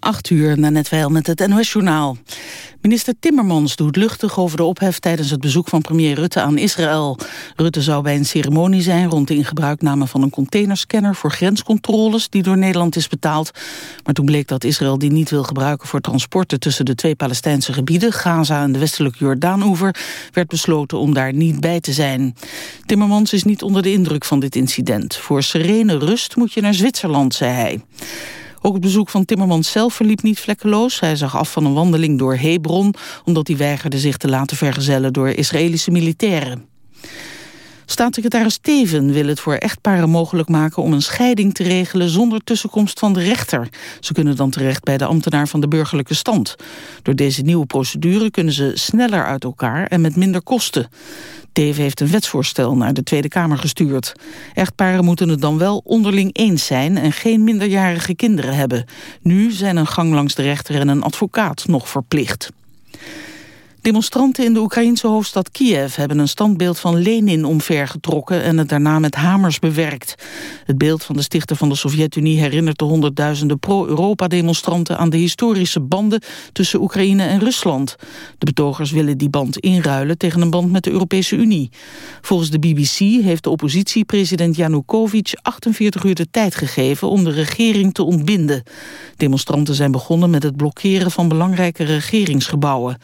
8 uur, na net met het NOS-journaal. Minister Timmermans doet luchtig over de ophef tijdens het bezoek van premier Rutte aan Israël. Rutte zou bij een ceremonie zijn rond de ingebruikname van een containerscanner voor grenscontroles die door Nederland is betaald. Maar toen bleek dat Israël die niet wil gebruiken voor transporten tussen de twee Palestijnse gebieden, Gaza en de westelijke Jordaanoever, werd besloten om daar niet bij te zijn. Timmermans is niet onder de indruk van dit incident. Voor serene rust moet je naar Zwitserland, zei hij. Ook het bezoek van Timmermans zelf verliep niet vlekkeloos. Hij zag af van een wandeling door Hebron... omdat hij weigerde zich te laten vergezellen door Israëlische militairen. Staatssecretaris Steven wil het voor echtparen mogelijk maken om een scheiding te regelen zonder tussenkomst van de rechter. Ze kunnen dan terecht bij de ambtenaar van de burgerlijke stand. Door deze nieuwe procedure kunnen ze sneller uit elkaar en met minder kosten. Teven heeft een wetsvoorstel naar de Tweede Kamer gestuurd. Echtparen moeten het dan wel onderling eens zijn en geen minderjarige kinderen hebben. Nu zijn een gang langs de rechter en een advocaat nog verplicht. Demonstranten in de Oekraïense hoofdstad Kiev hebben een standbeeld van Lenin omvergetrokken en het daarna met hamers bewerkt. Het beeld van de stichter van de Sovjet-Unie herinnert de honderdduizenden pro-Europa-demonstranten aan de historische banden tussen Oekraïne en Rusland. De betogers willen die band inruilen tegen een band met de Europese Unie. Volgens de BBC heeft de oppositie president Yanukovych 48 uur de tijd gegeven om de regering te ontbinden. Demonstranten zijn begonnen met het blokkeren van belangrijke regeringsgebouwen.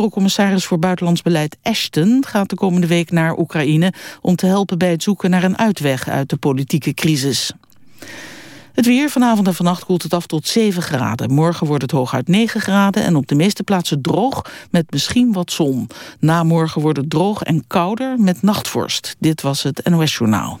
Eurocommissaris voor Buitenlands Beleid Ashton gaat de komende week naar Oekraïne om te helpen bij het zoeken naar een uitweg uit de politieke crisis. Het weer, vanavond en vannacht koelt het af tot 7 graden. Morgen wordt het hooguit 9 graden en op de meeste plaatsen droog met misschien wat zon. Na morgen wordt het droog en kouder met nachtvorst. Dit was het NOS Journaal.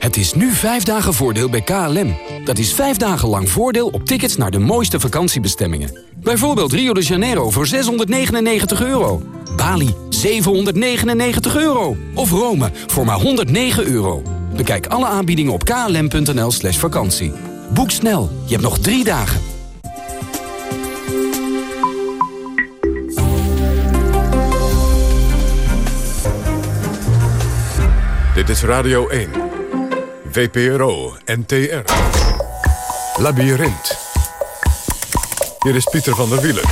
Het is nu vijf dagen voordeel bij KLM. Dat is vijf dagen lang voordeel op tickets naar de mooiste vakantiebestemmingen. Bijvoorbeeld Rio de Janeiro voor 699 euro. Bali 799 euro. Of Rome voor maar 109 euro. Bekijk alle aanbiedingen op klm.nl slash vakantie. Boek snel, je hebt nog drie dagen. Dit is Radio 1. VPRO, NTR. Labyrinth. Hier is Pieter van der Wielen.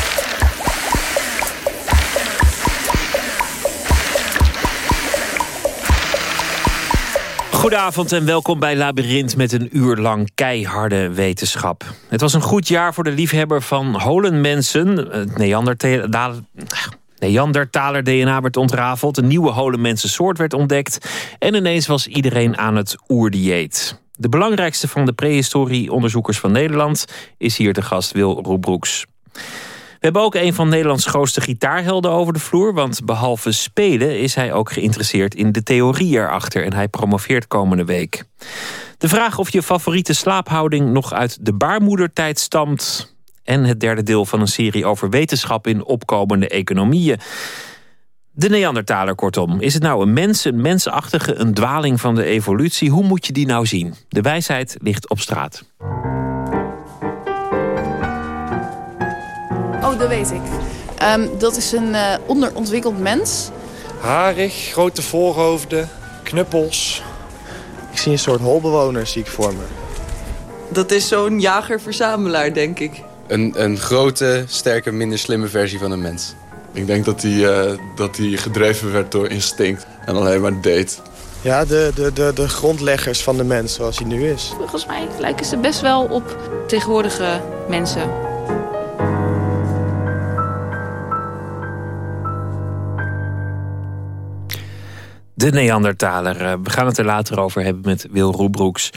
Goedenavond en welkom bij Labyrinth met een uur lang keiharde wetenschap. Het was een goed jaar voor de liefhebber van holenmensen. Het Neandertaler... Neandertaler DNA werd ontrafeld, een nieuwe holenmensensoort werd ontdekt... en ineens was iedereen aan het oerdieet. De belangrijkste van de prehistorieonderzoekers van Nederland... is hier te gast Wil Roebroeks. We hebben ook een van Nederlands grootste gitaarhelden over de vloer... want behalve spelen is hij ook geïnteresseerd in de theorie erachter... en hij promoveert komende week. De vraag of je favoriete slaaphouding nog uit de baarmoedertijd stamt... en het derde deel van een serie over wetenschap in opkomende economieën... De Neandertaler, kortom. Is het nou een mens, een mensachtige, een dwaling van de evolutie? Hoe moet je die nou zien? De wijsheid ligt op straat. Oh, dat weet ik. Ehm, dat is een uh, onderontwikkeld mens. Harig, grote voorhoofden, knuppels. Ik zie een soort holbewoner, zie ik voor me. Dat is zo'n jager-verzamelaar, denk ik. Een, een grote, sterke, minder slimme versie van een mens. Ik denk dat hij, uh, dat hij gedreven werd door instinct en alleen maar deed. Ja, de, de, de, de grondleggers van de mens zoals hij nu is. Volgens mij lijken ze best wel op tegenwoordige mensen. De Neandertaler. Eh, we gaan het er later over hebben met Wil Roebroeks.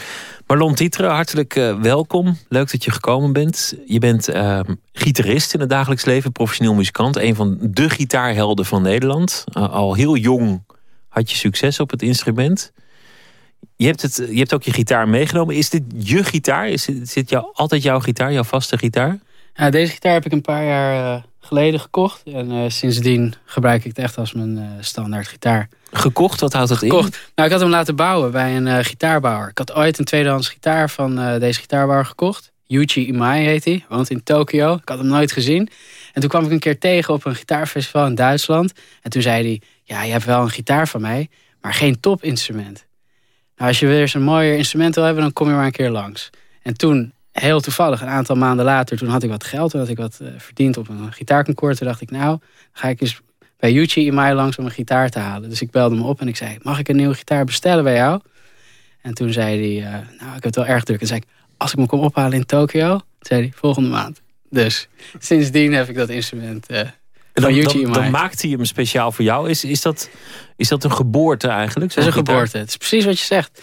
Marlon Tietre, hartelijk uh, welkom. Leuk dat je gekomen bent. Je bent uh, gitarist in het dagelijks leven, professioneel muzikant. Een van de gitaarhelden van Nederland. Uh, al heel jong had je succes op het instrument. Je hebt, het, je hebt ook je gitaar meegenomen. Is dit je gitaar? Is dit, dit jou, altijd jouw gitaar, jouw vaste gitaar? Ja, deze gitaar heb ik een paar jaar geleden gekocht. En sindsdien gebruik ik het echt als mijn standaard gitaar. Gekocht? Wat houdt dat gekocht. in? Nou, ik had hem laten bouwen bij een gitaarbouwer. Ik had ooit een tweedehands gitaar van deze gitaarbouwer gekocht. Yuji Imai heet hij, woont in Tokio. Ik had hem nooit gezien. En toen kwam ik een keer tegen op een gitaarfestival in Duitsland. En toen zei hij, ja, je hebt wel een gitaar van mij, maar geen topinstrument. Nou, als je weer eens een mooier instrument wil hebben, dan kom je maar een keer langs. En toen, heel toevallig, een aantal maanden later, toen had ik wat geld. Toen had ik wat uh, verdiend op een gitaarconcours. Toen dacht ik, nou, ga ik eens bij Yuchi in mij langs om een gitaar te halen. Dus ik belde hem op en ik zei, mag ik een nieuwe gitaar bestellen bij jou? En toen zei hij, uh, nou, ik heb het wel erg druk. En zei ik, als ik me kom ophalen in Tokio, zei hij, volgende maand. Dus sindsdien heb ik dat instrument uh, dan, dan, dan, maakt hij hem speciaal voor jou. Is, is, dat, is dat een geboorte eigenlijk? Het is een geboorte. Het is precies wat je zegt.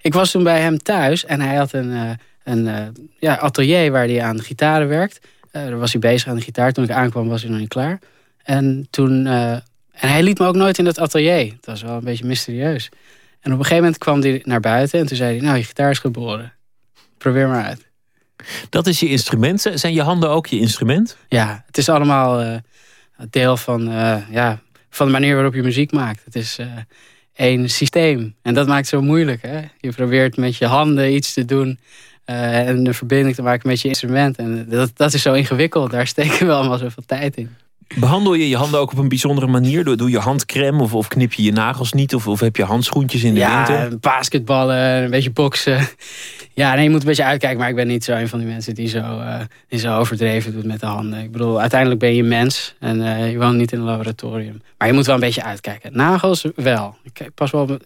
Ik was toen bij hem thuis en hij had een, uh, een uh, ja, atelier waar hij aan gitaren werkt. daar was hij bezig aan de gitaar. Toen ik aankwam was hij nog niet klaar. En, toen, en hij liet me ook nooit in dat atelier. Dat was wel een beetje mysterieus. En op een gegeven moment kwam hij naar buiten en toen zei hij... nou, je gitaar is geboren. Probeer maar uit. Dat is je instrument. Zijn je handen ook je instrument? Ja, het is allemaal uh, deel van, uh, ja, van de manier waarop je muziek maakt. Het is uh, één systeem. En dat maakt het zo moeilijk. Hè? Je probeert met je handen iets te doen. en een verbinding te maken met je instrument. En dat, dat is zo ingewikkeld. Daar steken we allemaal zoveel tijd in. Behandel je je handen ook op een bijzondere manier? Doe, je handcreme of, of knip je je nagels niet? Of, of heb je handschoentjes in de ja, winter? Ja, basketballen, een beetje boksen. Ja, nee, je moet een beetje uitkijken. Maar ik ben niet zo een van die mensen die zo, uh, die zo overdreven doet met de handen. Ik bedoel, uiteindelijk ben je mens. En uh, je woont niet in een laboratorium. Maar je moet wel een beetje uitkijken. Nagels wel. Ik pas wel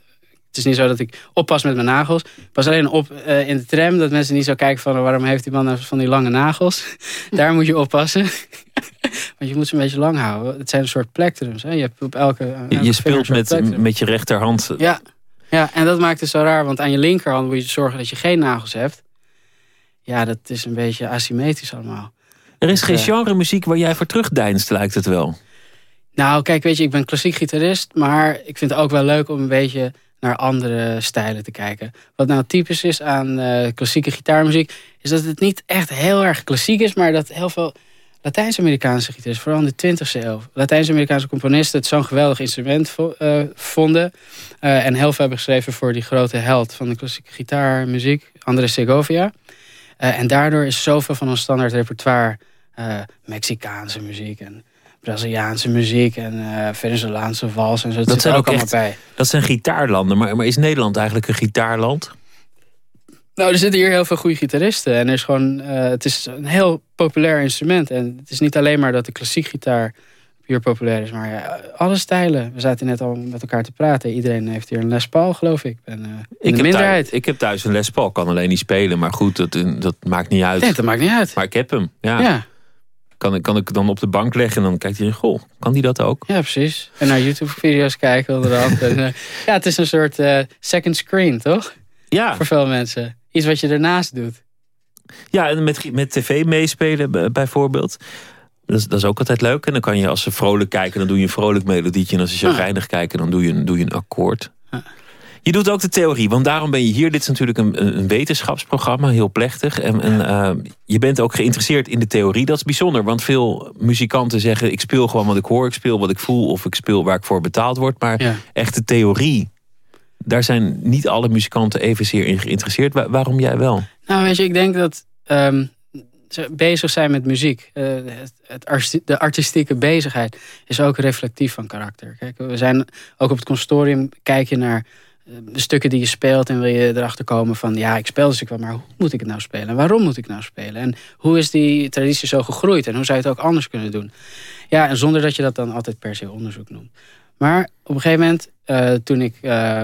is niet zo dat ik oppas met mijn nagels. Pas alleen op uh, in de tram dat mensen niet zo kijken van... waarom heeft die man nou van die lange nagels? Daar moet je oppassen. Want je moet ze een beetje lang houden. Het zijn een soort plectrums. Hè? Je, hebt op elke, elke je speelt met, met je rechterhand. Ja, ja, en dat maakt het zo raar. Want aan je linkerhand moet je zorgen dat je geen nagels hebt. Ja, dat is een beetje asymmetrisch allemaal. Er is geen uh, genre muziek waar jij voor terugdeinst, lijkt het wel. Nou, kijk, weet je, ik ben klassiek gitarist. Maar ik vind het ook wel leuk om een beetje naar andere stijlen te kijken. Wat nou typisch is aan uh, klassieke gitaarmuziek... is dat het niet echt heel erg klassiek is... maar dat heel veel Latijns-Amerikaanse gitaristen, vooral in de 20e eeuw... Latijns-Amerikaanse componisten het zo'n geweldig instrument uh, vonden... Uh, en heel veel hebben geschreven voor die grote held van de klassieke gitaarmuziek... Andrés Segovia. en daardoor is zoveel van ons standaard repertoire... Mexicaanse muziek en Braziliaanse muziek en uh, Venezolaanse vals en zo. Dat, zijn ook, allemaal echt, bij. Dat zijn gitaarlanden, maar, maar is Nederland eigenlijk een gitaarland? Nou, er zitten hier heel veel goede gitaristen. En er is gewoon, uh, het is een heel populair instrument. En het is niet alleen maar dat de klassiek gitaar puur populair is, maar ja, alle stijlen. We zaten net al met elkaar te praten. Iedereen heeft hier een Les Paul, geloof ik. Uh, ik de minderheid. Thuis, ik heb thuis een Les Paul, kan alleen niet spelen. Maar goed, dat, dat maakt niet uit. Nee, dat maakt niet uit. Maar ik heb hem, ja. ja. Kan, kan ik dan op de bank leggen en dan kijkt hij, goh, kan die dat ook? Ja, precies. En naar YouTube-video's kijken onderhand. en, uh, ja, het is een soort uh, second screen, toch? Ja. Voor veel mensen. Iets wat je ernaast doet. Ja, en met, met tv meespelen bijvoorbeeld. Dat is, dat is ook altijd leuk. En dan kan je als ze vrolijk kijken, dan doe je een vrolijk melodietje. En als ze chagrijnig ja. kijken, dan doe je, doe je een akkoord. Ja. Je doet ook de theorie, want daarom ben je hier. Dit is natuurlijk een, een wetenschapsprogramma, heel plechtig. En, en uh, je bent ook geïnteresseerd in de theorie. Dat is bijzonder, want veel muzikanten zeggen... ik speel gewoon wat ik hoor, ik speel wat ik voel... of ik speel waar ik voor betaald word. Maar ja. echte theorie, daar zijn niet alle muzikanten evenzeer in geïnteresseerd. Waar, waarom jij wel? Nou, weet je, ik denk dat um, ze bezig zijn met muziek. Uh, het, het arti de artistieke bezigheid is ook reflectief van karakter. Kijk, we zijn ook op het consortium, kijk je naar de stukken die je speelt en wil je erachter komen van... ja, ik speel dus ik wel, maar hoe moet ik het nou spelen? En waarom moet ik nou spelen? En hoe is die traditie zo gegroeid? En hoe zou je het ook anders kunnen doen? Ja, en zonder dat je dat dan altijd per se onderzoek noemt. Maar op een gegeven moment, uh, toen ik uh,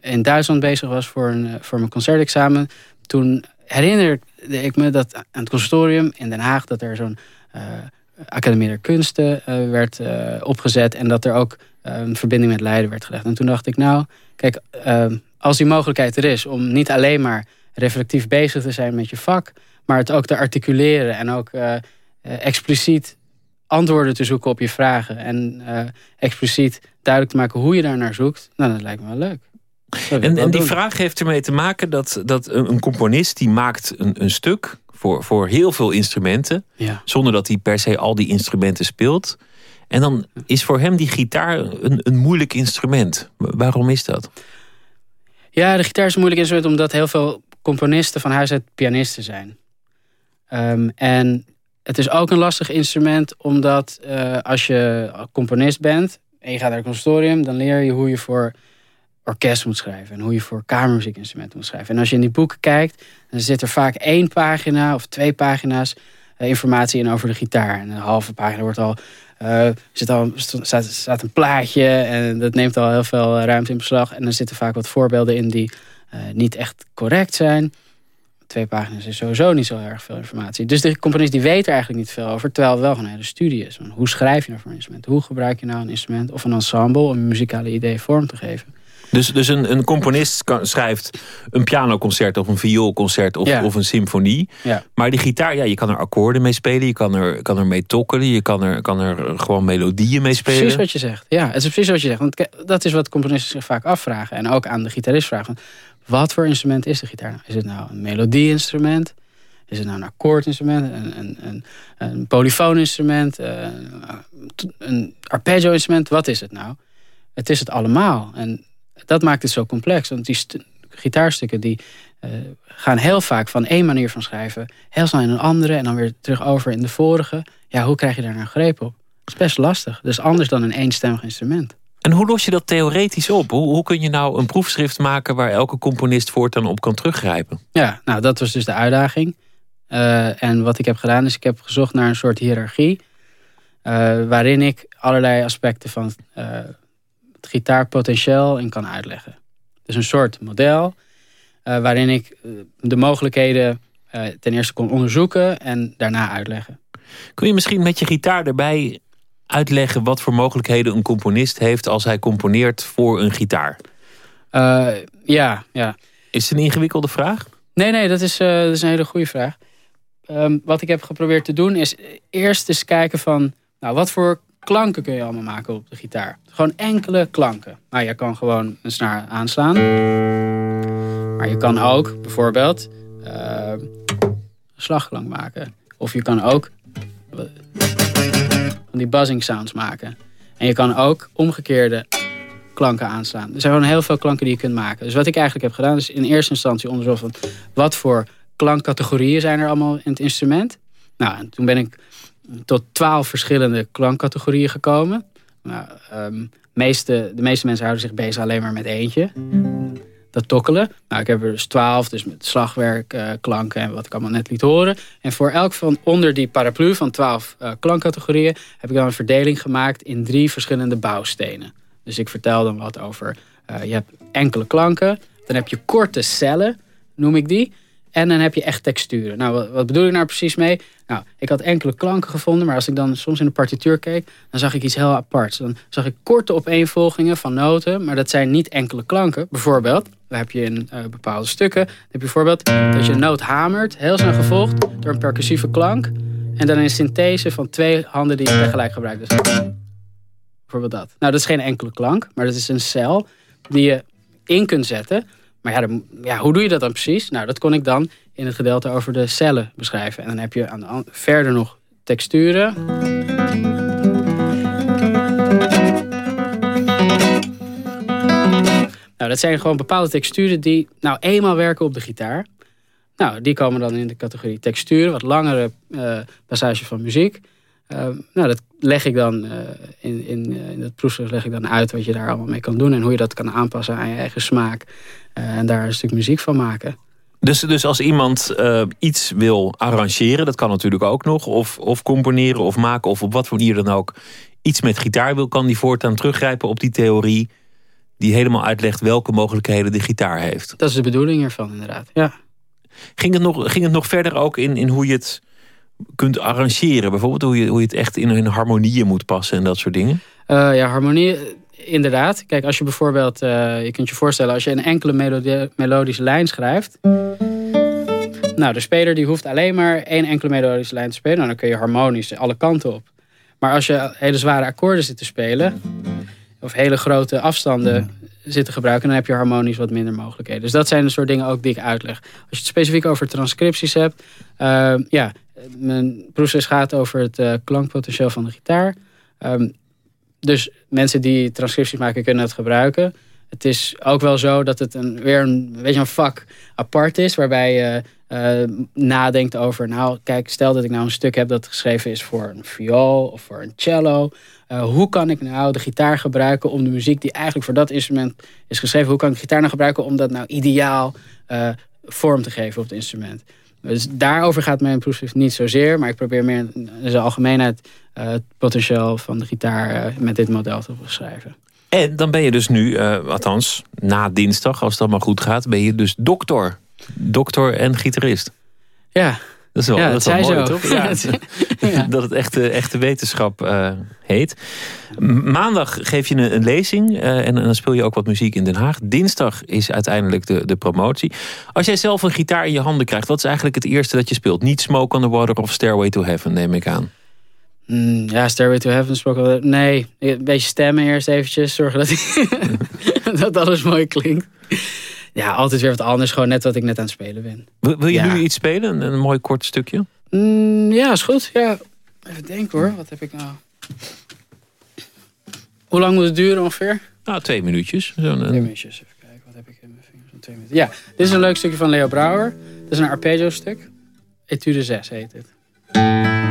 in Duitsland bezig was voor, een, voor mijn concertexamen... toen herinnerde ik me dat aan het conservatorium in Den Haag... dat er zo'n uh, Academie der Kunsten werd opgezet... en dat er ook een verbinding met Leiden werd gelegd. En toen dacht ik, nou, kijk, uh, als die mogelijkheid er is... om niet alleen maar reflectief bezig te zijn met je vak... maar het ook te articuleren en ook uh, expliciet antwoorden te zoeken op je vragen... en expliciet duidelijk te maken hoe je daar naar zoekt... nou, dat lijkt me wel leuk. En, en die vraag heeft ermee te maken dat, dat een, componist die maakt een, een stuk voor, voor heel veel instrumenten. Ja. Zonder dat hij per se al die instrumenten speelt. En dan is voor hem die gitaar een, een moeilijk instrument. Waarom is dat? Ja, de gitaar is een moeilijk instrument omdat heel veel componisten van huis uit pianisten zijn. Ehm, en het is ook een lastig instrument omdat uh, als je componist bent en je gaat naar het conservatorium, dan leer je hoe je voor orkest moet schrijven en hoe je voor kamermuziekinstrumenten moet schrijven. En als je in die boeken kijkt, dan zit er vaak één pagina of twee pagina's informatie in over de gitaar. En een halve pagina wordt al, uh, zit al staat, een plaatje en dat neemt al heel veel ruimte in beslag. En er zitten vaak wat voorbeelden in die niet echt correct zijn twee pagina's is sowieso niet zo erg veel informatie. Dus de componist die weet er eigenlijk niet veel over. Terwijl het wel een hele studie is. Hoe schrijf je nou voor een instrument? Hoe gebruik je nou een instrument of een ensemble... om een muzikale idee vorm te geven? Dus, dus een, een componist kan, schrijft een pianoconcert of een vioolconcert of, of een symfonie. Ja. Maar die gitaar, ja, je kan er akkoorden mee spelen. Je kan er, kan er mee tokkelen. Je kan er, kan er gewoon melodieën mee spelen. Precies wat je zegt. Ja, het is precies wat je zegt. Want dat is wat componisten zich vaak afvragen. En ook aan de gitarist vragen. Wat voor instrument is de gitaar nou? Is het nou een melodieinstrument? Is het nou een akkoordinstrument? Een, een, een, een polyfooninstrument? Uh, een arpeggio-instrument? Wat is het nou? Het is het allemaal. En dat maakt het zo complex. Want die gitaarstukken die, uh, gaan heel vaak van één manier van schrijven... heel snel in een andere en dan weer terug over in de vorige. Ja, hoe krijg je daar nou greep op? Dat is best lastig. Dat is anders dan een eenstemmig instrument. En hoe los je dat theoretisch op? Hoe, hoe, kun je nou een proefschrift maken waar elke componist voortaan op kan teruggrijpen? Ja, nou dat was dus de uitdaging. Uh, en wat ik heb gedaan is ik heb gezocht naar een soort hiërarchie. Uh, waarin ik allerlei aspecten van het gitaarpotentieel in kan uitleggen. Dus een soort model waarin ik de mogelijkheden ten eerste kon onderzoeken en daarna uitleggen. Kun je misschien met je gitaar erbij uitleggen wat voor mogelijkheden een componist heeft als hij componeert voor een gitaar? Uh, ja, ja. Is het een ingewikkelde vraag? Nee, nee, dat is, dat is een hele goede vraag. Um, wat ik heb geprobeerd te doen is eerst eens kijken van... Nou, wat voor klanken kun je allemaal maken op de gitaar? Gewoon enkele klanken. Nou, je kan gewoon een snaar aanslaan. Maar je kan ook bijvoorbeeld uh, een slagklank maken. Of je kan ook die buzzing sounds maken. En je kan ook omgekeerde klanken aanslaan. Er zijn gewoon heel veel klanken die je kunt maken. Dus wat ik eigenlijk heb gedaan is in eerste instantie onderzocht van wat voor klankcategorieën zijn er allemaal in het instrument. Nou, en toen ben ik tot twaalf verschillende klankcategorieën gekomen. Nou, um, meeste, de meeste mensen houden zich bezig alleen maar met eentje dat tokkelen. Nou, ik heb er dus twaalf, dus met slagwerk, uh, klanken en wat ik allemaal net liet horen. En voor elk van onder die paraplu van twaalf uh, klankcategorieën... heb ik dan een verdeling gemaakt in drie verschillende bouwstenen. Dus ik vertel dan wat over... Uh, je hebt enkele klanken, dan heb je korte cellen, noem ik die... En dan heb je echt texturen. Nou, wat, bedoel ik nou precies mee? Nou, ik had enkele klanken gevonden, maar als ik dan soms in de partituur keek, dan zag ik iets heel aparts. Dan zag ik korte opeenvolgingen van noten, maar dat zijn niet enkele klanken. Bijvoorbeeld, daar heb je in uh, bepaalde stukken, dan heb je bijvoorbeeld dat je een noot hamert, heel snel gevolgd door een percussieve klank. En dan een synthese van twee handen die je tegelijk gebruikt. Dus bijvoorbeeld dat. Nou, dat is geen enkele klank, maar dat is een cel die je in kunt zetten maar ja, ja, hoe doe je dat dan precies? Nou, dat kon ik dan in het gedeelte over de cellen beschrijven. En dan heb je aan de, verder nog texturen. Nou, dat zijn gewoon bepaalde texturen die nou eenmaal werken op de gitaar. Nou, die komen dan in de categorie texturen, wat langere uh, passages van muziek. Uh, nou, dat leg ik dan uh, in, in, in het proefschrift leg ik dan uit wat je daar allemaal mee kan doen en hoe je dat kan aanpassen aan je eigen smaak. Eh, en daar een stuk muziek van maken. Dus, dus als iemand uh, iets wil arrangeren, dat kan natuurlijk ook nog. Of, of componeren of maken of op wat voor manier dan ook iets met gitaar wil, kan die voortaan teruggrijpen op die theorie die helemaal uitlegt welke mogelijkheden de gitaar heeft. Dat is de bedoeling ervan, inderdaad. Ja. Ging het nog, ging het nog verder ook in, in hoe je het kunt arrangeren? Bijvoorbeeld hoe je, hoe je het echt in een harmonieën moet passen en dat soort dingen? Uh, ja, harmonie inderdaad. Kijk, als je bijvoorbeeld, uh, je kunt je voorstellen, als je een enkele melodie, melodische lijn schrijft. Nou, de speler die hoeft alleen maar één enkele melodische lijn te spelen. Nou, dan kun je harmonisch alle kanten op. Maar als je hele zware akkoorden zit te spelen, of hele grote afstanden zit te gebruiken, dan heb je harmonisch wat minder mogelijkheden. Dus dat zijn de soort dingen ook die ik uitleg. Als je het specifiek over transcripties hebt, uh, ja, mijn proces gaat over het uh, klankpotentieel van de gitaar. Um, dus mensen die transcripties maken kunnen het gebruiken. Het is ook wel zo dat het een, weer een, weet je, een vak apart is, waarbij je uh, nadenkt over, nou kijk, stel dat ik nou een stuk heb dat geschreven is voor een viool of voor een cello. Uh, hoe kan ik nou de gitaar gebruiken om de muziek die eigenlijk voor dat instrument is geschreven, hoe kan ik de gitaar nou gebruiken om dat nou ideaal vorm te geven op het instrument? Dus daarover gaat mijn proefschrift niet zozeer, maar ik probeer meer in zijn algemeenheid het potentieel van de gitaar met dit model te beschrijven. En dan ben je dus nu, althans na dinsdag, als het allemaal goed gaat, ben je dus dokter dokter en gitarist. Ja. Dat is wel, ja, dat is wel mooi, toch? Ja. dat het echte, echte wetenschap uh, heet. Maandag geef je een, een lezing uh, en, dan speel je ook wat muziek in Den Haag. Dinsdag is uiteindelijk de, de promotie. Als jij zelf een gitaar in je handen krijgt, wat is eigenlijk het eerste dat je speelt? Niet Smoke on the Water of Stairway to Heaven, neem ik aan. Mm, ja, Stairway to Heaven Smoke Nee, een beetje stemmen eerst eventjes. Zorgen dat, dat alles mooi klinkt. Ja, altijd weer wat anders. Gewoon net wat ik net aan het spelen ben. Wil, wil je nu iets spelen? Een, een mooi kort stukje? Mm, ja, is goed. Ja. Even denken hoor. Wat heb ik nou? Hoe lang moet het duren ongeveer? Nou, twee minuutjes. Zo twee minuutjes. Even kijken. Wat heb ik in mijn vingers? Twee minuten. Ja, dit is een leuk stukje van Leo Brouwer. Dit is een arpeggio stuk. Etude 6 heet het.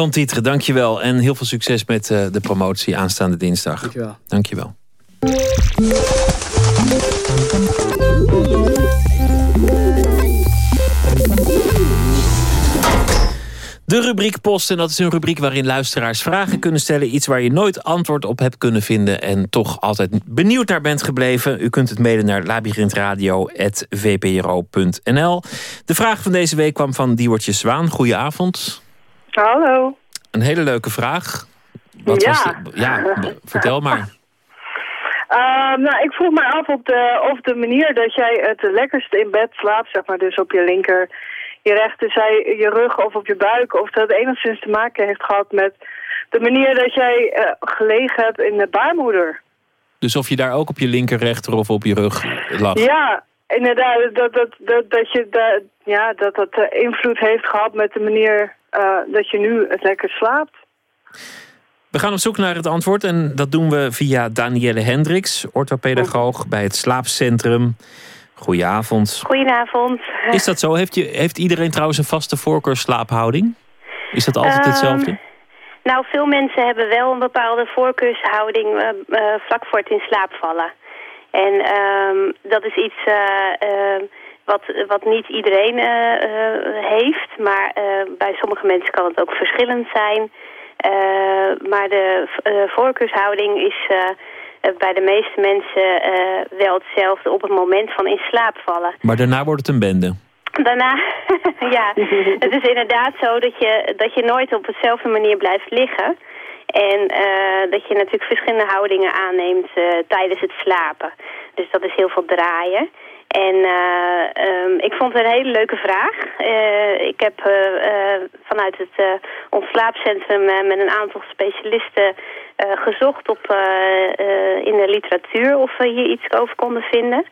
Marlon Tietre, dankjewel. En heel veel succes met uh, de promotie aanstaande dinsdag. Dankjewel. Dankjewel. De rubriek Post, en dat is een rubriek waarin luisteraars vragen kunnen stellen. Iets waar je nooit antwoord op hebt kunnen vinden en toch altijd benieuwd naar bent gebleven. U kunt het mailen naar labyrinthradio.vpro.nl. De vraag van deze week kwam van Diewertje Zwaan. Goedenavond. Hallo. Een hele leuke vraag. Wat ja. Was de, ja, vertel maar. Uh, nou, ik vroeg me af op de, of de manier dat jij het lekkerst in bed slaapt, zeg maar, dus op je linker, je rechterzij, je rug of op je buik, of dat enigszins te maken heeft gehad met de manier dat jij uh, gelegen hebt in de baarmoeder. Dus of je daar ook op je linker, rechter of op je rug lag? Ja, inderdaad, dat, dat, dat, dat, je, dat, ja, dat dat uh, invloed heeft gehad met de manier dat je nu het lekker slaapt. We gaan op zoek naar het antwoord en dat doen we via Danielle Hendricks, orthopedagoog bij het Slaapcentrum. Goedenavond. Goedenavond. Is dat zo? Heeft, je, heeft iedereen trouwens een vaste voorkeursslaaphouding? Is dat altijd Ehm, hetzelfde? Nou, veel mensen hebben wel een bepaalde voorkeurshouding uh, uh, vlak voor het in slaap vallen. En um, dat is iets uh, wat, wat niet iedereen heeft, maar bij sommige mensen kan het ook verschillend zijn. maar de voorkeurshouding is bij de meeste mensen wel hetzelfde op het moment van in slaap vallen. Maar daarna wordt het een bende. Daarna, ja, het is inderdaad zo dat je, dat je nooit op dezelfde manier blijft liggen. En uh, dat je natuurlijk verschillende houdingen aanneemt uh, tijdens het slapen. Dus dat is heel veel draaien. En uh, um, ik vond het een hele leuke vraag. ik heb vanuit het ons slaapcentrum met een aantal specialisten gezocht op, in de literatuur of we hier iets over konden vinden.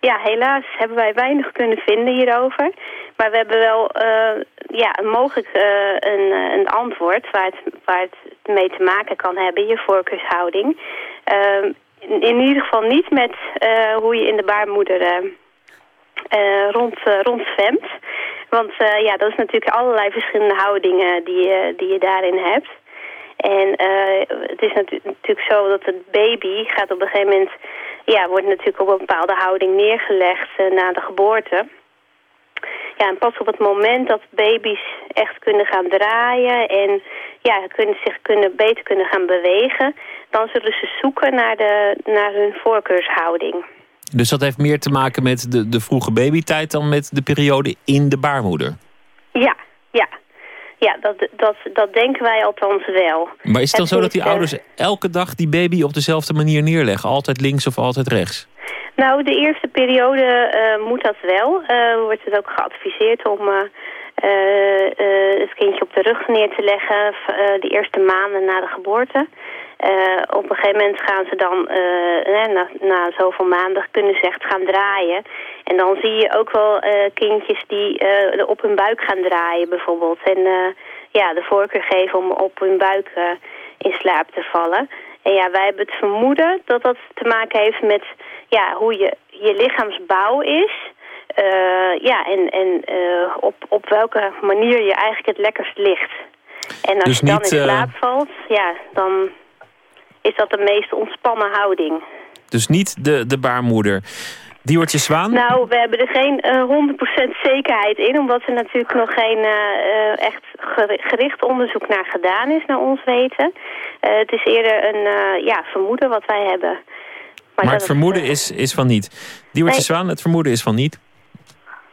Ja, helaas hebben wij weinig kunnen vinden hierover. Maar we hebben wel ja, mogelijk een, een antwoord waar het, waar het mee te maken kan hebben, je voorkeurshouding. In, ieder geval niet met hoe je in de baarmoeder rond, rondzwemt. Want ja, dat is natuurlijk allerlei verschillende houdingen die, die je daarin hebt. En het is natuurlijk zo dat het baby gaat op een gegeven moment... Ja, wordt natuurlijk op een bepaalde houding neergelegd na de geboorte. Ja, en pas op het moment dat baby's echt kunnen gaan draaien en ja, kunnen, zich kunnen, beter kunnen gaan bewegen, dan zullen ze zoeken naar, de, naar hun voorkeurshouding. Dus dat heeft meer te maken met de, de vroege babytijd dan met de periode in de baarmoeder? Ja, ja. Ja, dat, dat, dat denken wij althans wel. Maar is het dan zo dat die eh, ouders elke dag die baby op dezelfde manier neerleggen? Altijd links of altijd rechts? Nou, de eerste periode uh, moet dat wel. Uh, wordt het ook geadviseerd om uh, het kindje op de rug neer te leggen de eerste maanden na de geboorte. Op een gegeven moment gaan ze dan, na, na zoveel maanden, kunnen ze echt gaan draaien. En dan zie je ook wel kindjes die op hun buik gaan draaien bijvoorbeeld. En ja, de voorkeur geven om op hun buik in slaap te vallen. En ja, wij hebben het vermoeden dat dat te maken heeft met ja, hoe je, je lichaamsbouw is. Ja, en, en op, op welke manier je eigenlijk het lekkerst ligt. En als dus je dan niet, in slaap valt, ja, dan is dat de meest ontspannen houding. Dus niet de, de baarmoeder. Diewertje Zwaan? Nou, we hebben er geen uh, 100% zekerheid in, omdat er natuurlijk nog geen uh, echt gericht onderzoek naar gedaan is, naar ons weten. Uh, het is eerder een ja, vermoeden wat wij hebben. Maar, het vermoeden is, is van niet. Diewertje nee. Zwaan, het vermoeden is van niet?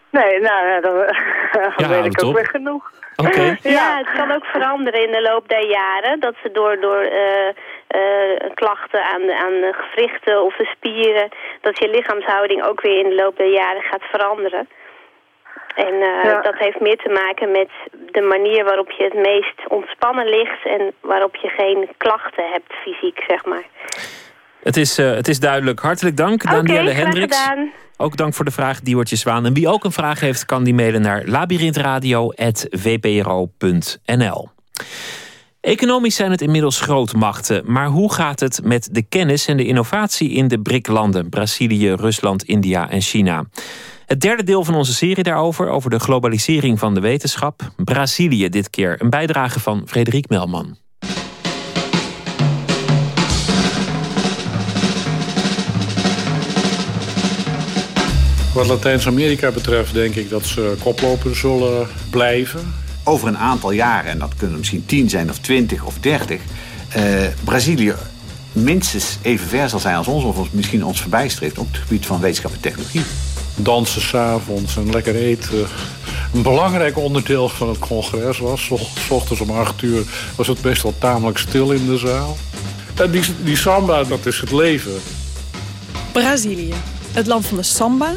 Nee, nou, dan, dan weet ik ook weer genoeg. Okay. ja, het kan ook veranderen in de loop der jaren. Dat ze door, door uh, uh, klachten aan, aan de gewrichten of de spieren... dat je lichaamshouding ook weer in de loop der jaren gaat veranderen. En uh, ja. dat heeft meer te maken met de manier waarop je het meest ontspannen ligt... en waarop je geen klachten hebt fysiek, zeg maar. Het is, uh, het is duidelijk. Hartelijk dank, okay, Danielle Hendricks. Gedaan. Ook dank voor de vraag, Diewertje Zwaan. En wie ook een vraag heeft, kan die mailen naar labyrinthradio.vpro.nl. Economisch zijn het inmiddels grootmachten. Maar hoe gaat het met de kennis en de innovatie in de BRIC-landen... Brazilië, Rusland, India en China? Het derde deel van onze serie daarover, over de globalisering van de wetenschap. Brazilië dit keer, een bijdrage van Frederik Melman. Wat Latijns-Amerika betreft denk ik dat ze koploper zullen blijven. Over een aantal jaren, en dat kunnen misschien 10 zijn of 20 of 30... Uh, Brazilië minstens even ver zal zijn als ons... of misschien ons voorbijstreeft op het gebied van wetenschap en technologie. Dansen s'avonds en lekker eten. Een belangrijk onderdeel van het congres was. S ochtends om 8 uur was het best wel tamelijk stil in de zaal. En die, die samba, dat is het leven. Brazilië. Het land van de samba,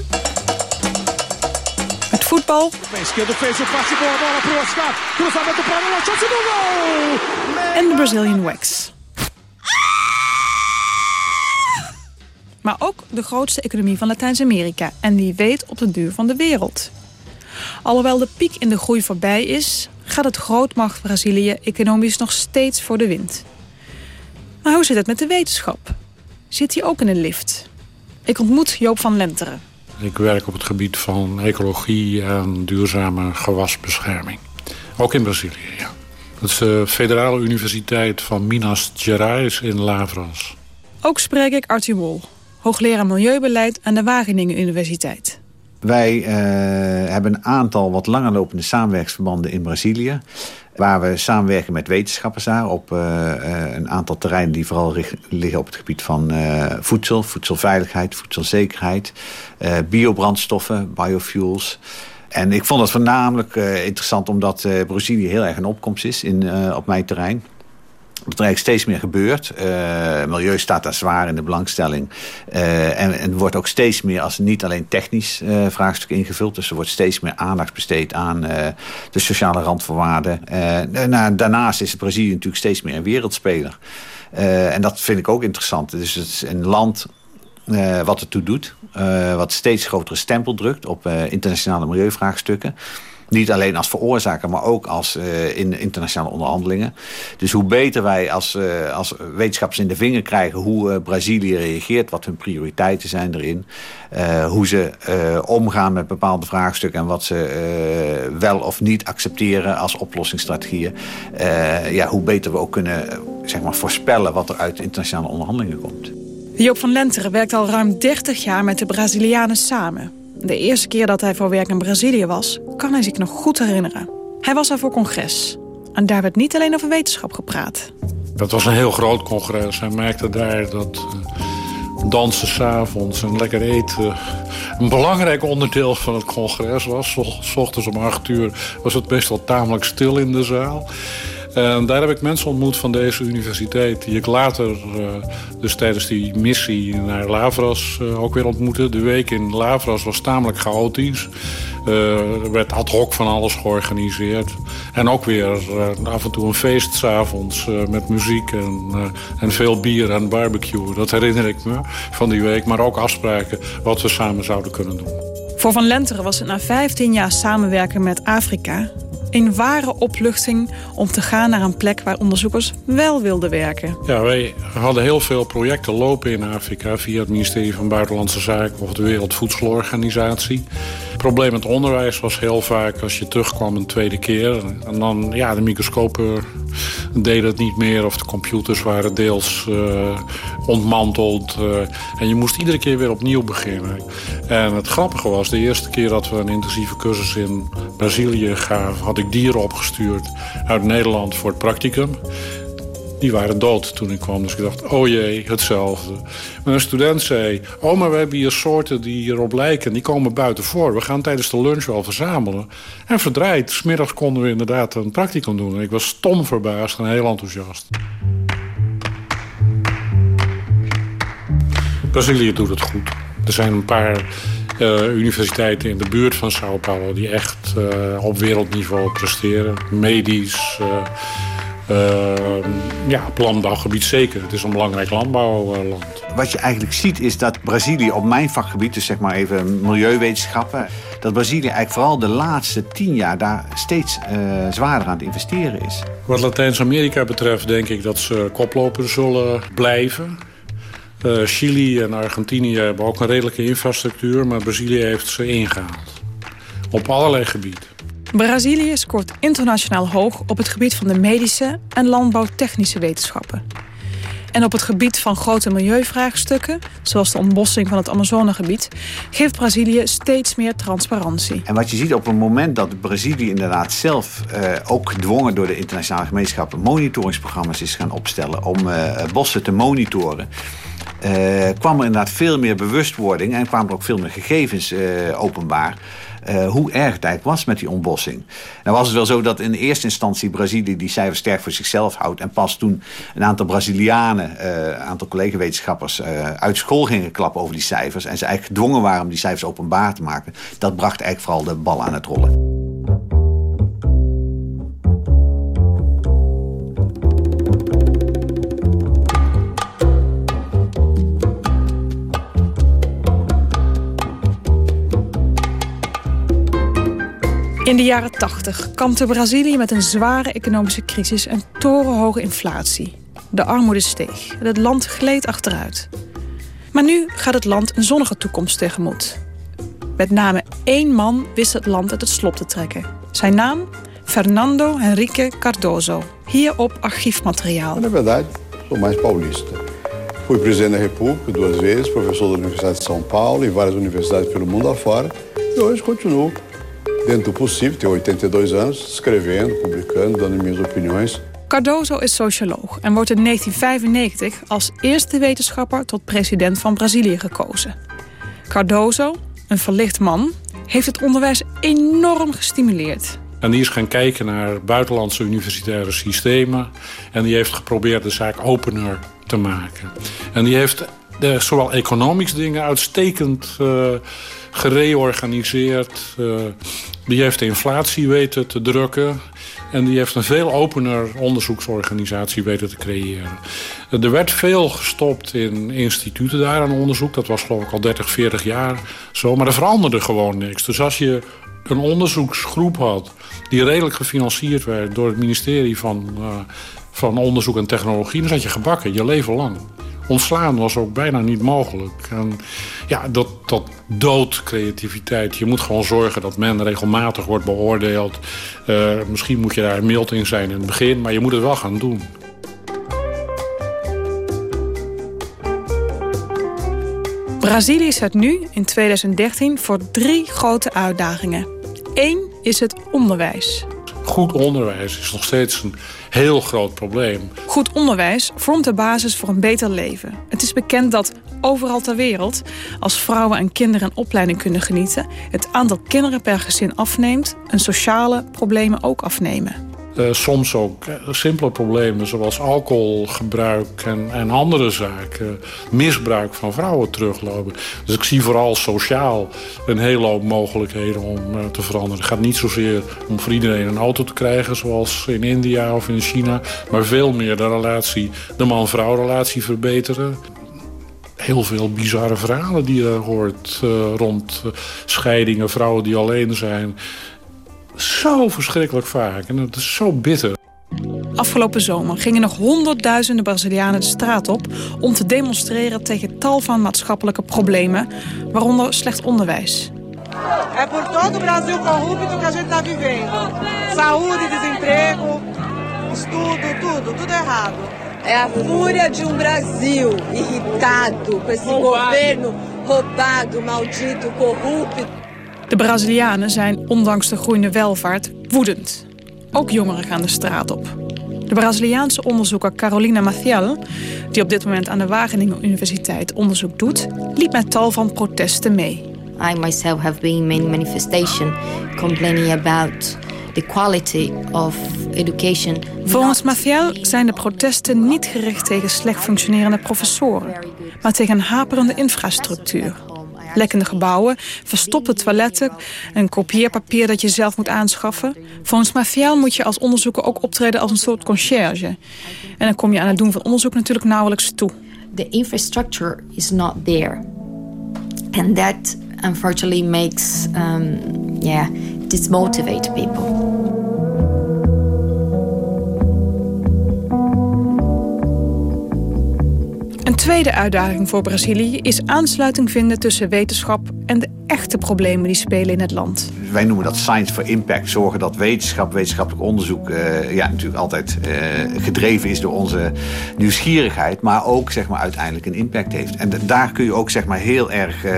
En de Brazilian Wax. Maar ook de grootste economie van Latijns-Amerika. En wie weet op de duur van de wereld. Alhoewel de piek in de groei voorbij is... gaat het grootmacht Brazilië economisch nog steeds voor de wind. Maar hoe zit het met de wetenschap? Zit hij ook in een lift? Ik ontmoet Joop van Lenteren. Ik werk op het gebied van ecologie en duurzame gewasbescherming. Ook in Brazilië, ja. Dat is de Federale Universiteit van Minas Gerais in Lavras. Ook spreek ik Arthur Wol, hoogleraar Milieubeleid aan de Wageningen Universiteit. Wij uh, hebben een aantal wat langer lopende samenwerksverbanden in Brazilië. Waar we samenwerken met wetenschappers daar op uh, een aantal terreinen die vooral liggen op het gebied van uh, voedsel, voedselveiligheid, voedselzekerheid, biobrandstoffen, biofuels. En ik vond het voornamelijk interessant omdat Brazilië heel erg in opkomst is in, op mijn terrein dat er eigenlijk steeds meer gebeurt. Uh, milieu staat daar zwaar in de belangstelling. Uh, en, wordt ook steeds meer als niet alleen technisch uh, vraagstuk ingevuld. Dus er wordt steeds meer aandacht besteed aan de sociale randvoorwaarden. Daarnaast is Brazilië natuurlijk steeds meer een wereldspeler. en dat vind ik ook interessant. Dus het is een land wat ertoe doet. wat steeds grotere stempel drukt op internationale milieuvraagstukken. Niet alleen als veroorzaker, maar ook als, uh, in internationale onderhandelingen. Dus hoe beter wij als, uh, als wetenschappers in de vinger krijgen... hoe uh, Brazilië reageert, wat hun prioriteiten zijn erin... hoe ze omgaan met bepaalde vraagstukken... en wat ze wel of niet accepteren als oplossingsstrategieën... ja, hoe beter we ook kunnen zeg maar, voorspellen wat er uit internationale onderhandelingen komt. Joop van Lenteren werkt al ruim 30 jaar met de Brazilianen samen. De eerste keer dat hij voor werk in Brazilië was, kan hij zich nog goed herinneren. Hij was daar voor congres. En daar werd niet alleen over wetenschap gepraat. Dat was een heel groot congres. Hij merkte daar dat uh, dansen s'avonds en lekker eten... een belangrijk onderdeel van het congres was. S ochtends om acht uur was het wel tamelijk stil in de zaal. En daar heb ik mensen ontmoet van deze universiteit... die ik later, uh, dus tijdens die missie naar Lavras uh, ook weer ontmoette. De week in Lavras was tamelijk chaotisch. Uh, er werd ad hoc van alles georganiseerd. En ook weer af en toe een feest s'avonds met muziek en, en veel bier en barbecue. Dat herinner ik me van die week. Maar ook afspraken wat we samen zouden kunnen doen. Voor Van Lenteren was het na 15 jaar samenwerken met Afrika een ware opluchting om te gaan naar een plek waar onderzoekers wel wilden werken. Ja, wij hadden heel veel projecten lopen in Afrika via het ministerie van Buitenlandse Zaken of de Wereldvoedselorganisatie. Probleem met onderwijs was heel vaak als je terugkwam een tweede keer en dan, ja, de microscopen deden het niet meer of de computers waren deels uh, ontmanteld. Uh, en je moest iedere keer weer opnieuw beginnen. En het grappige was, de eerste keer dat we een intensieve cursus in Brazilië gaven, had ik dieren opgestuurd uit Nederland voor het practicum. Die waren dood toen ik kwam. Dus ik dacht, oh jee, hetzelfde. Maar een student zei, oh, maar we hebben hier soorten die hierop lijken. Die komen buiten voor. We gaan tijdens de lunch wel verzamelen. En verdraaid, smiddags konden we inderdaad een practicum doen. En ik was stom verbaasd en heel enthousiast. Brazilië doet het goed. Er zijn een paar uh, universiteiten in de buurt van Sao Paulo... die echt uh, op wereldniveau presteren. Medisch, uh, ja, op landbouwgebied zeker. Het is een belangrijk landbouwland. Wat je eigenlijk ziet is dat Brazilië op mijn vakgebied... dus zeg maar even milieuwetenschappen... dat Brazilië eigenlijk vooral de laatste tien jaar... daar steeds zwaarder aan het investeren is. Wat Latijns-Amerika betreft denk ik dat ze koploper zullen blijven... Uh, Chili en Argentinië hebben ook een redelijke infrastructuur... maar Brazilië heeft ze ingehaald. Op allerlei gebieden. Brazilië scoort internationaal hoog op het gebied van de medische en landbouwtechnische wetenschappen. En op het gebied van grote milieuvraagstukken, zoals de ontbossing van het Amazonegebied, geeft Brazilië steeds meer transparantie. En wat je ziet op het moment dat Brazilië inderdaad zelf uh, ook gedwongen door de internationale gemeenschap monitoringsprogramma's is gaan opstellen om uh, bossen te monitoren. Uh, kwam er inderdaad veel meer bewustwording en kwamen er ook veel meer gegevens uh, openbaar. Uh, hoe erg het eigenlijk was met die ontbossing. Nou was het wel zo dat in eerste instantie Brazilië die cijfers sterk voor zichzelf houdt. En pas toen een aantal Brazilianen, een aantal collega-wetenschappers uit school gingen klappen over die cijfers. En ze eigenlijk gedwongen waren om die cijfers openbaar te maken. Dat bracht eigenlijk vooral de bal aan het rollen. In de jaren 80 kampte Brazilië met een zware economische crisis en torenhoge inflatie. De armoede steeg en het land gleed achteruit. Maar nu gaat het land een zonnige toekomst tegemoet. Met name één man wist het land uit het slop te trekken. Zijn naam? Fernando Henrique Cardoso. Hier op archiefmateriaal. Na verdade, sou mais paulista. Fui presidente da República duas vezes, professor da Universidade de São Paulo, em várias universidades pelo mundo afora. E hoje continuo dentro do possível, tenho 82 anos, escrevendo, publicando, dando minhas opiniões. Cardoso is socioloog en wordt in 1995 als eerste wetenschapper tot president van Brazilië gekozen. Cardoso, een verlicht man, heeft het onderwijs enorm gestimuleerd. En die is gaan kijken naar buitenlandse universitaire systemen. En die heeft geprobeerd de zaak opener te maken. En die heeft de, zowel economisch dingen uitstekend uh, gereorganiseerd. Uh, die heeft de inflatie weten te drukken. En die heeft een veel opener onderzoeksorganisatie weten te creëren. Er werd veel gestopt in instituten daar aan onderzoek. Dat was geloof ik al 30, 40 jaar zo. Maar er veranderde gewoon niks. Dus als je een onderzoeksgroep had... die redelijk gefinancierd werd door het ministerie van, uh, van Onderzoek en Technologie... dan zat je gebakken, je leven lang. Ontslaan was ook bijna niet mogelijk. En ja, dat, dat doodt creativiteit. Je moet gewoon zorgen dat men regelmatig wordt beoordeeld. Uh, misschien moet je daar mild in zijn in het begin, maar je moet het wel gaan doen. Brazilië staat nu, in 2013, voor drie grote uitdagingen. Eén is het onderwijs. Goed onderwijs is nog steeds een heel groot probleem. Goed onderwijs vormt de basis voor een beter leven. Het is bekend dat overal ter wereld, als vrouwen en kinderen een opleiding kunnen genieten, het aantal kinderen per gezin afneemt en sociale problemen ook afnemen. Uh, soms ook uh, simpele problemen zoals alcoholgebruik en, en, andere zaken. Misbruik van vrouwen teruglopen. Dus ik zie vooral sociaal een hele hoop mogelijkheden om uh, te veranderen. Het gaat niet zozeer om voor iedereen een auto te krijgen zoals in India of in China. Maar veel meer de relatie, de man-vrouw relatie verbeteren heel veel bizarre verhalen die je hoort rond scheidingen, vrouwen die alleen zijn zo verschrikkelijk vaak. En het is zo bitter. Afgelopen zomer gingen nog honderdduizenden Brazilianen de straat op... om te demonstreren tegen tal van maatschappelijke problemen... waaronder slecht onderwijs. É por todo o Brasil corrupto que a gente está vivendo. Saúde, desemprego, estudo, tudo, tudo errado. É a fúria de um Brasil irritado com esse governo roubado, maldito, corrupto. De Brazilianen zijn, ondanks de groeiende welvaart, woedend. Ook jongeren gaan de straat op. De Braziliaanse onderzoeker Carolina Maciel, die op dit moment aan de Wageningen Universiteit onderzoek doet, liep met tal van protesten mee. I myself have been in manifestation complaining about the quality of education. Volgens Maciel zijn de protesten niet gericht tegen slecht functionerende professoren, maar tegen haperende infrastructuur lekkende gebouwen, verstopte toiletten... een kopieerpapier dat je zelf moet aanschaffen. Volgens Mafiel moet je als onderzoeker ook optreden als een soort conciërge. En dan kom je aan het doen van onderzoek natuurlijk nauwelijks toe. The infrastructure is not there. And that unfortunately makes um, yeah, dismotivate people. Een tweede uitdaging voor Brazilië is aansluiting vinden tussen wetenschap en de echte problemen die spelen in het land. Wij noemen dat Science for Impact. Zorgen dat wetenschap, wetenschappelijk onderzoek uh, ja, natuurlijk altijd uh, gedreven is door onze nieuwsgierigheid. Maar ook zeg maar, uiteindelijk een impact heeft. En daar kun je ook zeg maar, heel erg uh,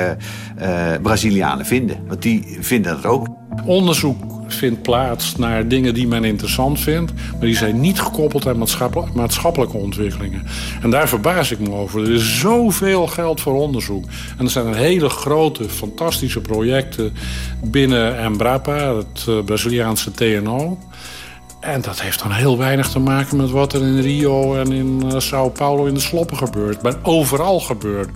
Brazilianen vinden. Want die vinden dat ook. Onderzoek vindt plaats naar dingen die men interessant vindt... maar die zijn niet gekoppeld aan maatschappelijke ontwikkelingen. En daar verbaas ik me over. Er is zoveel geld voor onderzoek. En er zijn hele grote, fantastische projecten binnen Embrapa... het uh, Braziliaanse TNO... En dat heeft dan heel weinig te maken met wat er in Rio en in uh, Sao Paulo in de sloppen gebeurt. Maar overal gebeurt.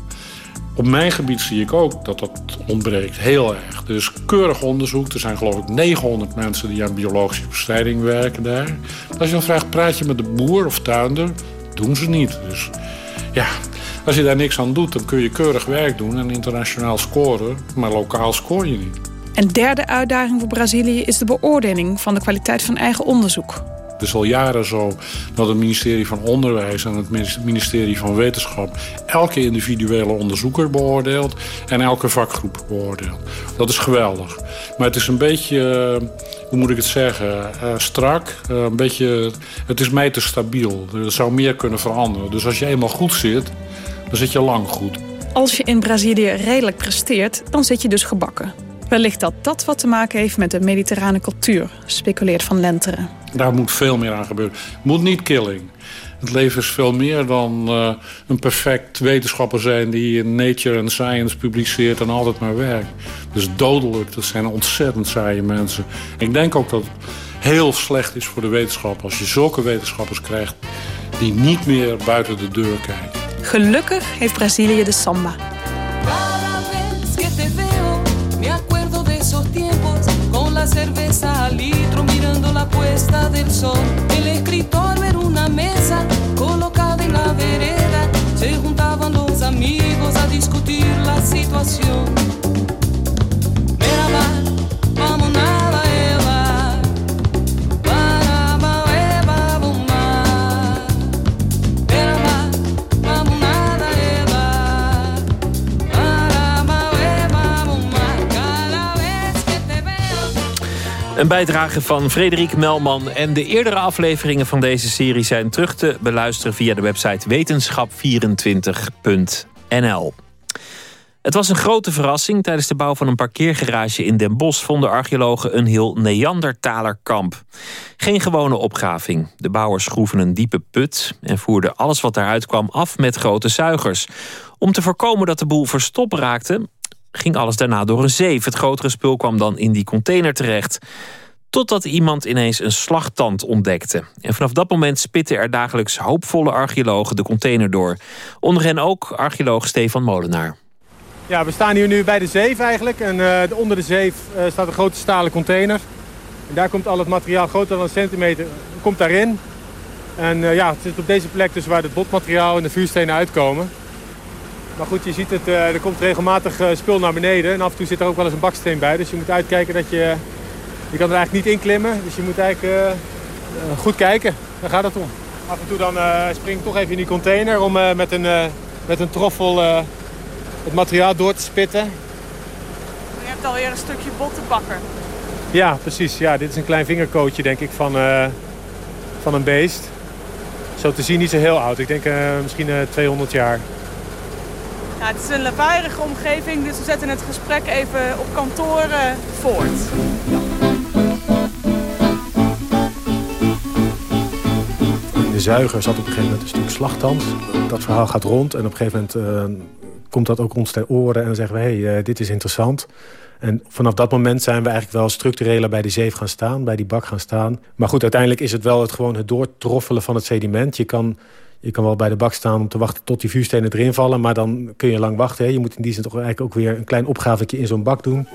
Op mijn gebied zie ik ook dat dat ontbreekt, heel erg. Er is keurig onderzoek. Er zijn geloof ik 900 mensen die aan biologische bestrijding werken daar. Als je dan vraagt, praat je met de boer of tuinder? Doen ze niet. Dus ja, als je daar niks aan doet, dan kun je keurig werk doen en internationaal scoren. Maar lokaal scoor je niet. Een derde uitdaging voor Brazilië is de beoordeling van de kwaliteit van eigen onderzoek. Het is al jaren zo dat het ministerie van Onderwijs en het ministerie van Wetenschap elke individuele onderzoeker beoordeelt en elke vakgroep beoordeelt. Dat is geweldig. Maar het is een beetje, eh, hoe moet ik het zeggen, uh, strak. Uh, een beetje, het is mij te stabiel. Er zou meer kunnen veranderen. Dus als je eenmaal goed zit, dan zit je lang goed. Als je in Brazilië redelijk presteert, dan zit je dus gebakken. Wellicht dat dat wat te maken heeft met de mediterrane cultuur, speculeert Van Lenteren. Daar moet veel meer aan gebeuren. Moet niet killing. Het leven is veel meer dan uh, een perfect wetenschapper zijn... die in Nature en Science publiceert en altijd maar werkt. Dus dodelijk, dat zijn ontzettend saaie mensen. Ik denk ook dat het heel slecht is voor de wetenschap... als je zulke wetenschappers krijgt die niet meer buiten de deur kijken. Gelukkig heeft Brazilië de samba. Cerveza al litro mirando la puesta del sol. El escritorio era una mesa colocada en la vereda. Se juntaban dos amigos a discutir la situación. Een bijdrage van Frederik Melman. En de eerdere afleveringen van deze serie zijn terug te beluisteren via de website wetenschap24.nl. Het was een grote verrassing. Tijdens de bouw van een parkeergarage in Den Bosch vonden archeologen een heel Neandertalerkamp. Geen gewone opgraving. De bouwers schroeven een diepe put en voerden alles wat daaruit kwam af met grote zuigers. Om te voorkomen dat de boel verstopt raakte, ging alles daarna door een zeef. Het grotere spul kwam dan in die container terecht. Totdat iemand ineens een slagtand ontdekte. En vanaf dat moment spitten er dagelijks hoopvolle archeologen de container door. Onder hen ook archeoloog Stefan Molenaar. Ja, we staan hier nu bij de zeef eigenlijk. En uh, onder de zeef uh, staat een grote stalen container. En daar komt al het materiaal groter dan een centimeter komt daarin. En uh, ja, het zit op deze plek dus waar het botmateriaal en de vuurstenen uitkomen. Maar goed, je ziet het, er komt regelmatig spul naar beneden. En af en toe zit er ook wel eens een baksteen bij. Dus je moet uitkijken dat je... Je kan er eigenlijk niet in klimmen. Dus je moet eigenlijk goed kijken. Daar gaat het om. Af en toe dan spring ik toch even in die container om met, een, met een troffel het materiaal door te spitten. Je hebt alweer een stukje bot te pakken. Ja, precies. Ja, dit is een klein vingerkootje, denk ik, van, uh, van een beest. Zo te zien niet zo heel oud. Ik denk uh, misschien uh, 200 jaar. Het is een lawaaierige omgeving, dus we zetten het gesprek even op kantoor voort. In de zuiger zat op een gegeven moment een stuk slagtand. Dat verhaal gaat rond en op een gegeven moment komt dat ook ons ter oren en dan zeggen we... hé, hey, uh, dit is interessant. En vanaf dat moment zijn we eigenlijk wel structureler bij die zeef gaan staan... bij die bak gaan staan. Maar goed, uiteindelijk is het wel het, gewoon het doortroffelen van het sediment. Je kan, je kan wel bij de bak staan om te wachten tot die vuurstenen erin vallen... maar dan kun je lang wachten. Hè. Je moet in die zin toch eigenlijk ook weer een klein opgavetje in zo'n bak doen.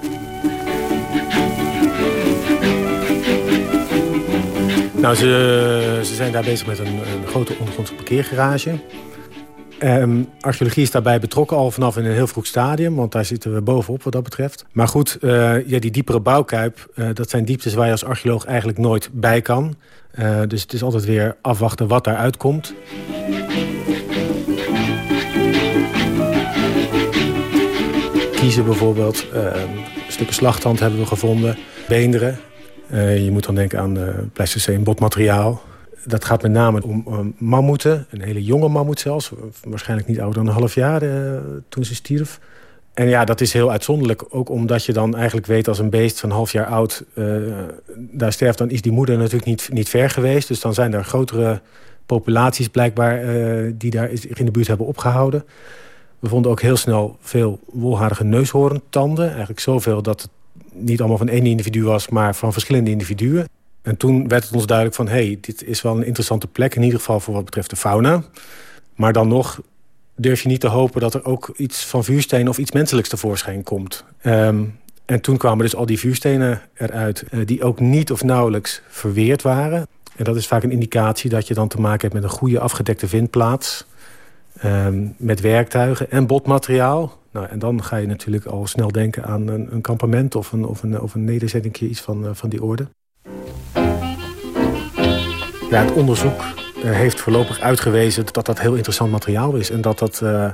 Nou, ze, ze zijn daar bezig met een, een grote ondergrondse parkeergarage... Um, archeologie is daarbij betrokken al vanaf in een heel vroeg stadium... want daar zitten we bovenop wat dat betreft. Maar goed, uh, ja, die diepere bouwkuip... Uh, dat zijn dieptes waar je als archeoloog eigenlijk nooit bij kan. Uh, dus het is altijd weer afwachten wat daaruit komt. Kiezen bijvoorbeeld, ehm, stukken slagtand hebben we gevonden. Beenderen. je moet dan denken aan Pleistocene botmateriaal dat gaat met name om mammoeten. Een hele jonge mammoet zelfs. Waarschijnlijk niet ouder dan een half jaar uh, toen ze stierf. En ja, dat is heel uitzonderlijk. Ook omdat je dan eigenlijk weet als een beest van half jaar oud... Uh, daar sterft, dan is die moeder natuurlijk niet, niet ver geweest. Dus dan zijn er grotere populaties blijkbaar... Uh, die daar in de buurt hebben opgehouden. We vonden ook heel snel veel wolharige neushoorntanden. Eigenlijk zoveel dat het niet allemaal van één individu was... maar van verschillende individuen. En toen werd het ons duidelijk van... hey, dit is wel een interessante plek, in ieder geval voor wat betreft de fauna. Maar dan nog durf je niet te hopen dat er ook iets van vuurstenen... of iets menselijks tevoorschijn komt. Um, en toen kwamen dus al die vuurstenen eruit... Uh, die ook niet of nauwelijks verweerd waren. En dat is vaak een indicatie dat je dan te maken hebt... met een goede afgedekte vindplaats... Um, met werktuigen en botmateriaal. Nou, en dan ga je natuurlijk al snel denken aan een, een kampement... of een, of een, of een nederzetting, iets van, uh, van die orde. Ja, het onderzoek uh, heeft voorlopig uitgewezen dat dat heel interessant materiaal is. En dat dat uh, uh,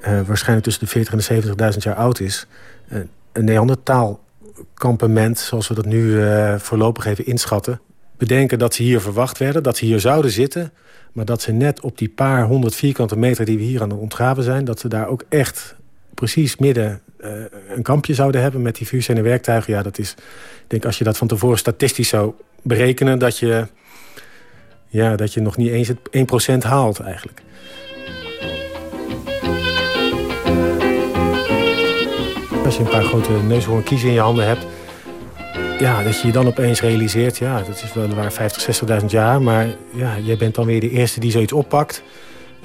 waarschijnlijk tussen de 40 en de 70.000 jaar oud is. een Neandertaal-kampement, zoals we dat nu voorlopig even inschatten. Bedenken dat ze hier verwacht werden, dat ze hier zouden zitten... maar dat ze net op die paar honderd vierkante meter die we hier aan het ontgraven zijn... dat ze daar ook echt precies midden een kampje zouden hebben... met die vuurstenen werktuigen. Ja, dat is, ik denk als je dat van tevoren statistisch zou berekenen... dat je ja, dat je nog niet eens het 1% haalt eigenlijk. Als je een paar grote neushoornkiezen in je handen hebt... ja, dat je je dan opeens realiseert... ja, dat is wel waar 50, 60.000 jaar... maar ja, jij bent dan weer de eerste die zoiets oppakt...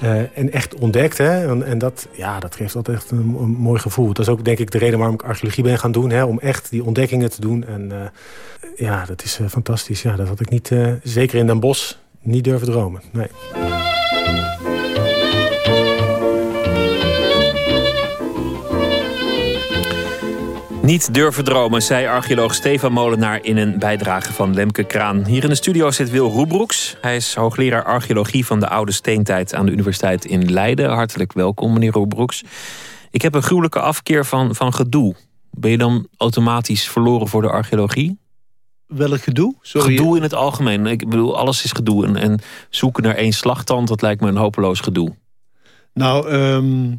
Uh, en echt ontdekt. Hè? En, en, dat, ja, dat geeft altijd echt een, mooi gevoel. Dat is ook denk ik de reden waarom ik archeologie ben gaan doen. Hè? Om echt die ontdekkingen te doen. En uh, ja, dat is uh, fantastisch. Ja, dat had ik niet, zeker in Den Bosch niet durven dromen. Nee. Niet durven dromen, zei archeoloog Stefan Molenaar in een bijdrage van Lemke Kraan. Hier in de studio zit Wil Roebroeks. Hij is hoogleraar archeologie van de oude steentijd aan de Universiteit in Leiden. Hartelijk welkom, meneer Roebroeks. Ik heb een gruwelijke afkeer van, van gedoe. Ben je dan automatisch verloren voor de archeologie? welk gedoe? Gedoe in het algemeen. Ik bedoel, alles is gedoe. En, en zoeken naar één slagtand, dat lijkt me een hopeloos gedoe. Nou, ehm,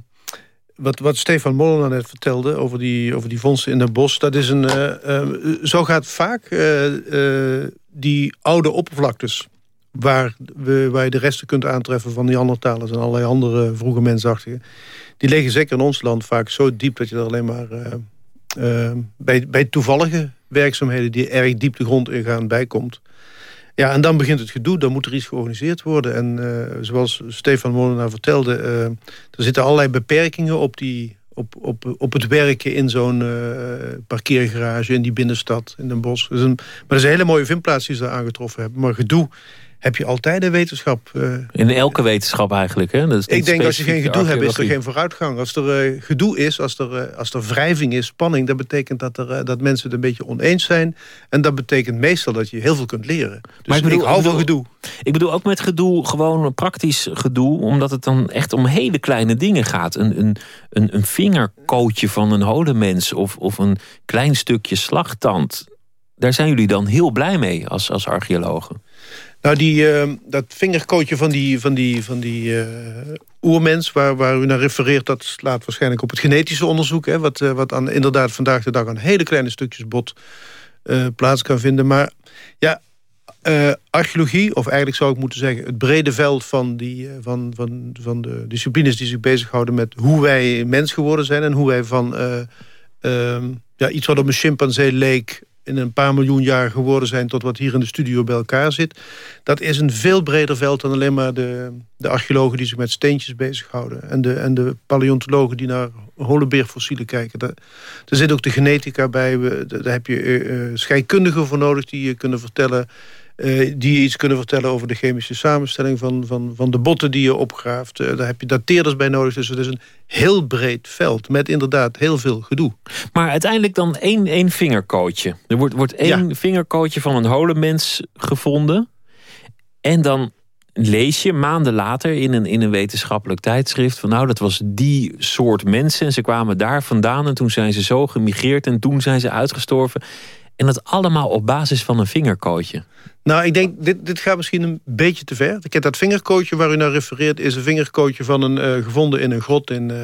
wat, wat Stefan Molenaar net vertelde over die, over die vondsten in het bos... dat is een, eh, eh, zo gaat vaak uh, die oude oppervlaktes... Waar, we, waar je de resten kunt aantreffen van die andere talen en allerlei andere vroege mensachtigen... die liggen zeker in ons land vaak zo diep dat je er alleen maar... bij, bij toevallige werkzaamheden die erg diep de grond ingaan bijkomt. Ja, en dan begint het gedoe, dan moet er iets georganiseerd worden. En uh, zoals Stefan Molenaar vertelde, uh, er zitten allerlei beperkingen op, die, op, op, op het werken in zo'n uh, parkeergarage in die binnenstad, in Den Bosch. Dus een, maar dat is een hele mooie vindplaats die ze aangetroffen hebben. Maar gedoe heb je altijd een wetenschap. Uh, in elke wetenschap eigenlijk, hè? Dat is ik denk als je geen gedoe hebt, is er geen vooruitgang. Als er uh, gedoe is, als er, uh, als er wrijving is, spanning... dat betekent dat, er, dat mensen het een beetje oneens zijn. En dat betekent meestal dat je heel veel kunt leren. Dus maar ik, bedoel, ik hou van gedoe. Ik bedoel ook met gedoe gewoon praktisch gedoe... omdat het dan echt om hele kleine dingen gaat. Een, een, een, een vingerkootje van een hodemens... Of, of een klein stukje slagtand. Daar zijn jullie dan heel blij mee als, als archeologen. Nou, die, uh, dat vingerkootje van die, van die, van die uh, oermens waar, waar u naar refereert... dat slaat waarschijnlijk op het genetische onderzoek... Hè, wat, uh, wat aan, inderdaad vandaag de dag aan hele kleine stukjes bot plaats kan vinden. Maar ja, archeologie, of eigenlijk zou ik moeten zeggen... het brede veld van, die, van, van, van de disciplines die zich bezighouden... met hoe wij mens geworden zijn... en hoe wij van ehm, ja, iets wat op een chimpansee leek in een paar miljoen jaar geworden zijn... tot wat hier in de studio bij elkaar zit. Dat is een veel breder veld dan alleen maar de, de archeologen... die zich met steentjes bezighouden. En de, en de paleontologen die naar holenbeerfossielen kijken. Daar, zit ook de genetica bij. Daar heb je uh, scheikundigen voor nodig die je kunnen vertellen... Uh, die iets kunnen vertellen over de chemische samenstelling van, van, van de botten die je opgraaft. Uh, daar heb je dateerders bij nodig. Dus het is een heel breed veld met inderdaad heel veel gedoe. Maar uiteindelijk dan één, één vingerkootje. Er wordt, wordt één ja. vingerkootje van een holenmens gevonden. En dan lees je maanden later in een, in een wetenschappelijk tijdschrift... van nou, dat was die soort mensen en ze kwamen daar vandaan... en toen zijn ze zo gemigreerd en toen zijn ze uitgestorven... En dat allemaal op basis van een vingerkootje. Nou, ik denk, dit, dit gaat misschien een beetje te ver. Ik heb dat vingerkootje waar u naar refereert... is een vingerkootje van een, uh, gevonden in een grot in uh,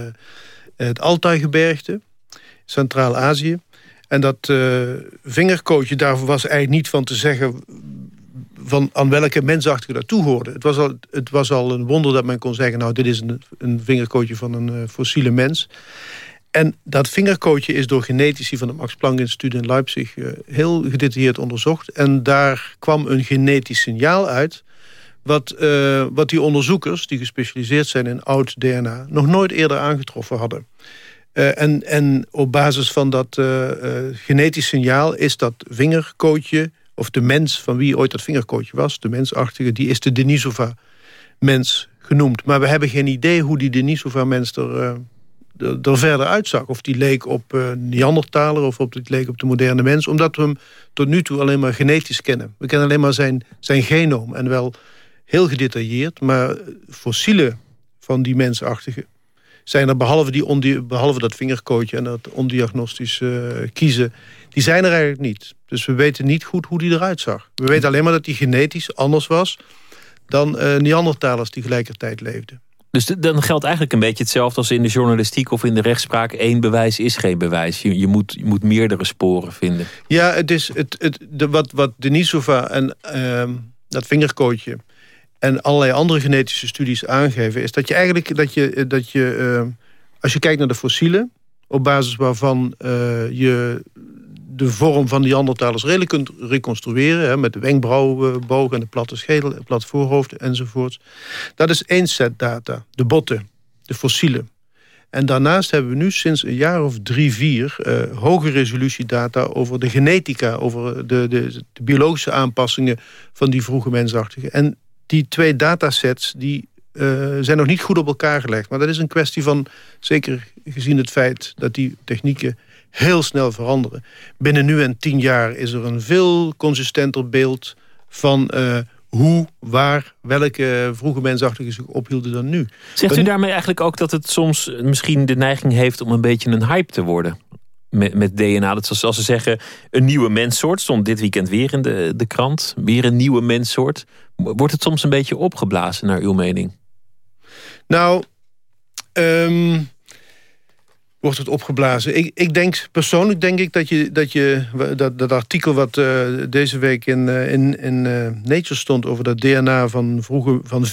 het Altai-gebergte. Centraal-Azië. En dat uh, vingerkootje, daar was eigenlijk niet van te zeggen... Van aan welke mensachtige dat toehoorde. Het was, al, het was al een wonder dat men kon zeggen... nou, dit is een, een vingerkootje van een fossiele mens. En dat vingerkootje is door genetici van het Max Planck Instituut in Leipzig uh, heel gedetailleerd onderzocht. En daar kwam een genetisch signaal uit. Wat, uh, wat die onderzoekers, die gespecialiseerd zijn in oud DNA, nog nooit eerder aangetroffen hadden. Uh, en, en op basis van dat genetisch signaal is dat vingerkootje, of de mens van wie ooit dat vingerkootje was, de mensachtige, die is de Denisova-mens genoemd. Maar we hebben geen idee hoe die Denisova-mens er er verder uitzag. Of die leek op uh, Neandertaler of op, die leek op de moderne mens. Omdat we hem tot nu toe alleen maar genetisch kennen. We kennen alleen maar zijn, zijn genoom. En wel heel gedetailleerd. Maar fossielen van die mensachtige zijn er behalve, die behalve dat vingerkootje en dat ondiagnostisch uh, kiezen... die zijn er eigenlijk niet. Dus we weten niet goed hoe die eruit zag. We weten alleen maar dat die genetisch anders was... dan uh, Neandertalers die gelijkertijd leefden. Dus dan geldt eigenlijk een beetje hetzelfde als in de journalistiek of in de rechtspraak. Eén bewijs is geen bewijs. Je, je, moet, moet meerdere sporen vinden. Ja, het is het, het, de, wat, wat Denisova en uh, dat vingerkootje en allerlei andere genetische studies aangeven... is dat je eigenlijk, dat je, dat je uh, als je kijkt naar de fossielen... op basis waarvan uh, je de vorm van die andertalers redelijk kunt reconstrueren... Hè, met de wenkbrauwboog en de platte schedel, het plat voorhoofd enzovoort. Dat is één set data, de botten, de fossielen. En daarnaast hebben we nu sinds een jaar of drie, vier... Uh, hoge resolutiedata over de genetica... over de, de, de, biologische aanpassingen van die vroege mensachtigen. En die twee datasets die, uh, zijn nog niet goed op elkaar gelegd. Maar dat is een kwestie van, zeker gezien het feit... dat die technieken heel snel veranderen. Binnen nu en tien jaar is er een veel consistenter beeld van uh, hoe, waar, welke vroege mensachtigen zich ophielden dan nu. Zegt u daarmee eigenlijk ook dat het soms misschien de neiging heeft om een beetje een hype te worden? met, met DNA. Dat zoals ze zeggen, een nieuwe menssoort. Stond dit weekend weer in de, de krant. Weer een nieuwe menssoort. Wordt het soms een beetje opgeblazen, naar uw mening? Nou, um, wordt het opgeblazen. Ik, ik denk, persoonlijk denk ik dat je dat, je, dat, dat artikel wat uh, deze week in, uh, in, in uh, Nature stond... over dat DNA van, vroeger, van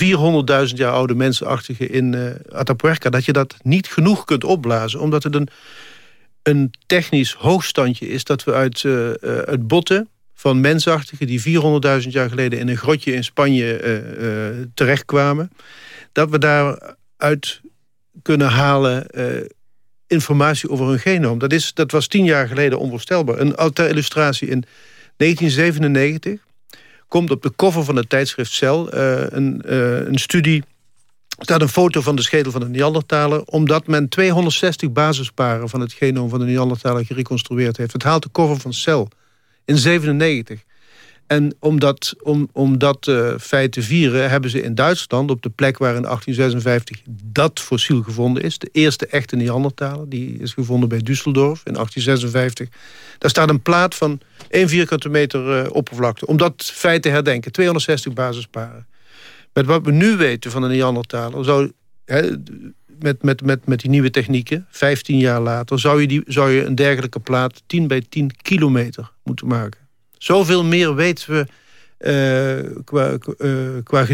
400.000 jaar oude mensenachtigen in Atapuerca... dat je dat niet genoeg kunt opblazen. Omdat het een, een technisch hoogstandje is dat we uit, uit botten van mensachtigen... die 400.000 jaar geleden in een grotje in Spanje terechtkwamen... dat we daaruit kunnen halen informatie over hun genoom. Dat, is, dat was tien jaar geleden onvoorstelbaar. Een ter illustratie in 1997 komt op de cover van het tijdschrift Cell uh, een, uh, een studie... staat een foto van de schedel van de Neandertaler... omdat men 260 basisparen van het genoom van de Neandertaler gereconstrueerd heeft. Het haalt de cover van Cell in 97. En om dat, om, uh, feit te vieren hebben ze in Duitsland... op de plek waar in 1856 dat fossiel gevonden is... de eerste echte Neandertaler, die is gevonden bij Düsseldorf in 1856... daar staat een plaat van 1 vierkante meter uh, oppervlakte... om dat feit te herdenken, 260 basisparen. Met wat we nu weten van de Neandertaler... Zou, met, met, met, met die nieuwe technieken, 15 jaar later... zou je, die, zou je een dergelijke plaat 10 bij 10 kilometer moeten maken. Zoveel meer weten we uh, qua, uh, qua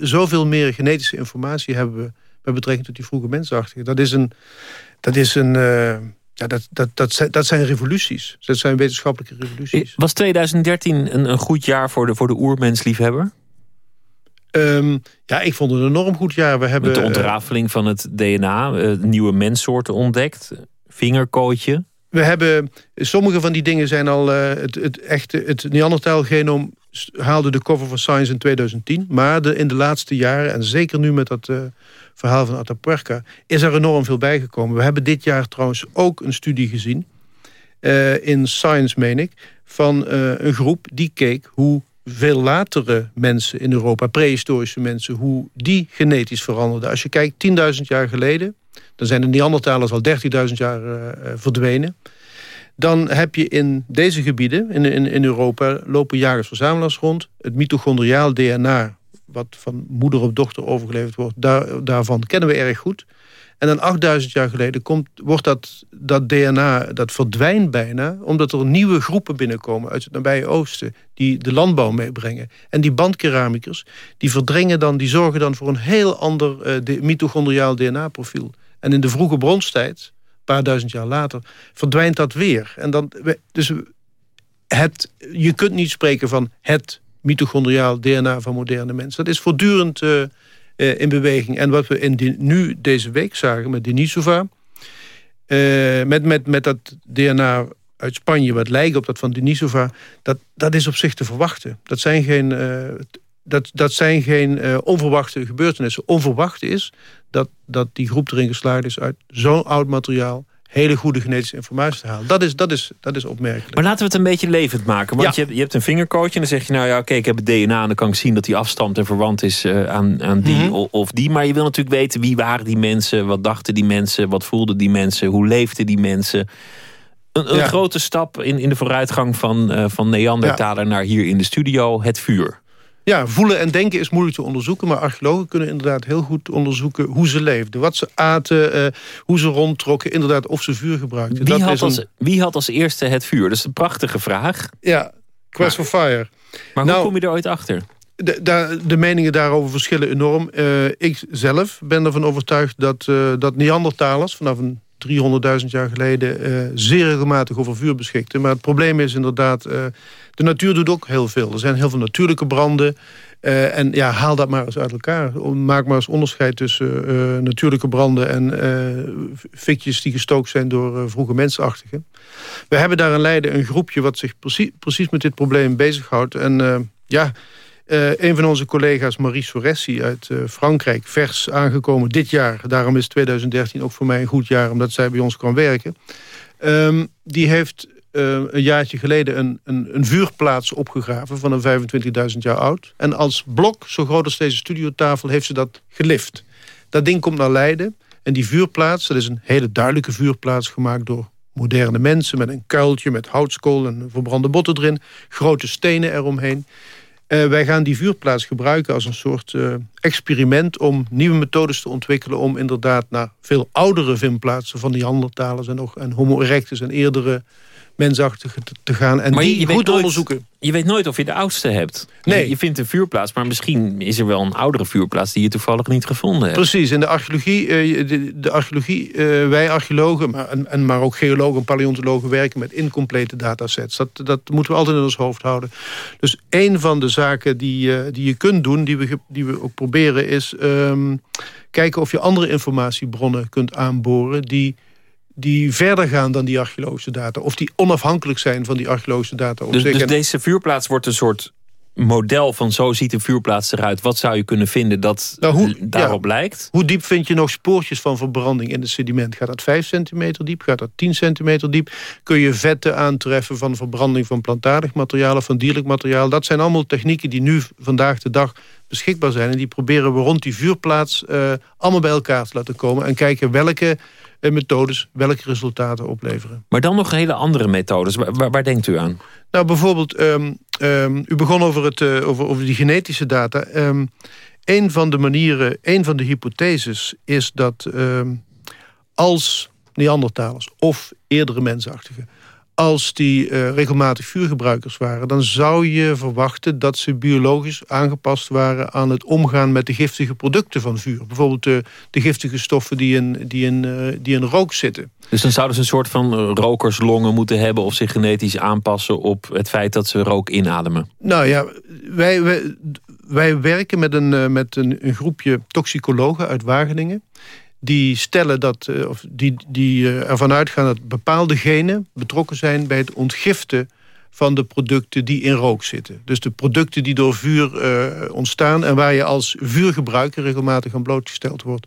zoveel meer genetische informatie hebben we met betrekking tot die vroege mensachtigen. Dat is een, dat is een, uh, ja, dat, dat, dat, zijn, dat zijn revoluties. Dat zijn wetenschappelijke revoluties. Was 2013 een, een goed jaar voor de, voor de oermensliefhebber? Um, ja, ik vond het een enorm goed jaar. We hebben, Met de ontrafeling van het DNA, nieuwe menssoorten ontdekt, vingerkootje. We hebben, sommige van die dingen zijn al... Uh, het, het, echte, het Neandertal-genoom haalde de cover van Science in 2010. Maar de, in de laatste jaren, en zeker nu met dat uh, verhaal van Atapuerca... is er enorm veel bijgekomen. We hebben dit jaar trouwens ook een studie gezien... Uh, in Science, meen ik, van een groep die keek hoe veel latere mensen in Europa, prehistorische mensen... hoe die genetisch veranderden. Als je kijkt, 10.000 jaar geleden dan zijn de Neandertalers al 30.000 jaar uh, verdwenen. Dan heb je in deze gebieden, in, in, in Europa, lopen jagers-verzamelaars rond. Het mitochondriaal DNA, wat van moeder op dochter overgeleverd wordt... Daar, daarvan kennen we erg goed. En dan 8000 jaar geleden komt, wordt dat, dat DNA, dat verdwijnt bijna... omdat er nieuwe groepen binnenkomen uit het nabije oosten... die de landbouw meebrengen. En die bandkeramikers, die verdringen dan, die zorgen dan voor een heel ander uh, mitochondriaal DNA-profiel. En in de vroege bronstijd, een paar duizend jaar later, verdwijnt dat weer. En dan, dus het, je kunt niet spreken van het mitochondriaal DNA van moderne mensen. Dat is voortdurend uh, uh, in beweging. En wat we in nu deze week zagen met Denisova... Uh, met, met, met dat DNA uit Spanje, wat lijkt op dat van Denisova... Dat, dat is op zich te verwachten. Dat zijn geen dat, dat zijn geen uh, onverwachte gebeurtenissen. Onverwacht is dat, dat die groep erin geslaagd is uit zo'n oud materiaal hele goede genetische informatie te halen. Dat is, dat is, dat is opmerkelijk. Maar laten we het een beetje levend maken. Want je, hebt, je hebt een vingercoach en dan zeg je... nou ja, oké, ik heb het DNA en dan kan ik zien... dat die afstamt en verwant is uh, aan, aan die Mhm. of die. Maar je wil natuurlijk weten wie waren die mensen... wat dachten die mensen, wat voelden die mensen... hoe leefden die mensen... Een, een Ja. grote stap in, in de vooruitgang van, eh, van Neandertaler naar hier in de studio, het vuur. Ja, voelen en denken is moeilijk te onderzoeken... maar archeologen kunnen inderdaad heel goed onderzoeken hoe ze leefden. Wat ze aten, eh, hoe ze rondtrokken, inderdaad of ze vuur gebruikten. Wie Dat had, is een- als, wie had als eerste het vuur? Dat is een prachtige vraag. Ja, Quest for Fire. Maar Nou, hoe kom je er ooit achter? De, de meningen daarover verschillen enorm. Eh, ik zelf ben ervan overtuigd dat, eh, dat Neandertalers... vanaf een 300.000 jaar geleden eh, zeer regelmatig over vuur beschikten. Maar het probleem is inderdaad... eh, de natuur doet ook heel veel. Er zijn heel veel natuurlijke branden. Eh, en ja, haal dat maar eens uit elkaar. Maak maar eens onderscheid tussen natuurlijke branden... en fikjes die gestookt zijn door vroege mensachtigen. We hebben daar in Leiden een groepje... wat zich precies, precies met dit probleem bezighoudt. En ja... Eh, een van onze collega's, Marie Soressi uit eh, Frankrijk... vers aangekomen dit jaar. Daarom is 2013 ook voor mij een goed jaar... omdat zij bij ons kan werken. Ehm, die heeft eh, een jaartje geleden een, een, een vuurplaats opgegraven... van een 25.000 jaar oud. En als blok, zo groot als deze studiotafel, heeft ze dat gelift. Dat ding komt naar Leiden. En die vuurplaats, dat is een hele duidelijke vuurplaats... gemaakt door moderne mensen met een kuiltje met houtskool en verbrande botten erin. Grote stenen eromheen. Uh, wij gaan die vuurplaats gebruiken als een soort uh, experiment... om nieuwe methodes te ontwikkelen... om inderdaad naar veel oudere vindplaatsen van die handeltalers... en, nog, en homo erectus en eerdere mensachtige te, gaan. En maar die je, goed onderzoeken. Je weet nooit of je de oudste hebt. Nee. Je, vindt een vuurplaats, maar misschien is er wel een oudere vuurplaats... die je toevallig niet gevonden hebt. Precies, in de archeologie, uh, de, de, archeologie uh, wij archeologen... Maar, en, en, maar ook geologen en paleontologen werken met incomplete datasets. Dat, dat moeten we altijd in ons hoofd houden. Dus een van de zaken die, uh, die je kunt doen, die we, die we ook proberen... is um, kijken of je andere informatiebronnen kunt aanboren... die die verder gaan dan die archeologische data. Of die onafhankelijk zijn van die archeologische data. Dus, dus deze vuurplaats wordt een soort model van zo ziet een vuurplaats eruit. Wat zou je kunnen vinden dat nou, hoe, daarop ja, lijkt? Hoe diep vind je nog spoortjes van verbranding in het sediment? Gaat dat 5 centimeter diep? Gaat dat 10 centimeter diep? Kun je vetten aantreffen van verbranding van plantaardig materiaal... of van dierlijk materiaal? Dat zijn allemaal technieken die nu vandaag de dag beschikbaar zijn. En die proberen we rond die vuurplaats uh, allemaal bij elkaar te laten komen. En kijken welke methodes welke resultaten opleveren. Maar dan nog hele andere methodes. Waar, waar denkt u aan? Nou, bijvoorbeeld, um, um, u begon over, het, uh, over, over die genetische data. Um, een van de manieren, een van de hypotheses is dat als Neandertalers of eerdere mensachtigen als die uh, regelmatig vuurgebruikers waren... dan zou je verwachten dat ze biologisch aangepast waren... aan het omgaan met de giftige producten van vuur. Bijvoorbeeld de, de giftige stoffen die in, die, in, uh, die in rook zitten. Dus dan zouden ze een soort van rokerslongen moeten hebben... of zich genetisch aanpassen op het feit dat ze rook inademen? Nou ja, wij, wij, wij werken met, een, met een, een groepje toxicologen uit Wageningen die stellen dat, of die, die ervan uitgaan dat bepaalde genen betrokken zijn bij het ontgiften van de producten die in rook zitten. Dus de producten die door vuur uh, ontstaan... en waar je als vuurgebruiker regelmatig aan blootgesteld wordt.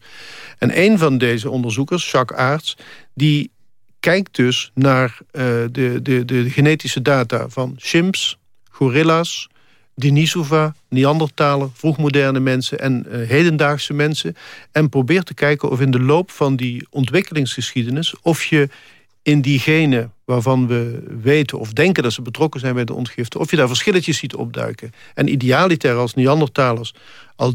En een van deze onderzoekers, Jacques Aarts... die kijkt dus naar de, de, de genetische data van chimps, gorilla's... Denisova, Neandertaler, vroegmoderne mensen en uh, hedendaagse mensen. En probeert te kijken of in de loop van die ontwikkelingsgeschiedenis... of je in diegene waarvan we weten of denken dat ze betrokken zijn bij de ontgifte... of je daar verschilletjes ziet opduiken. En idealiter als Neandertalers al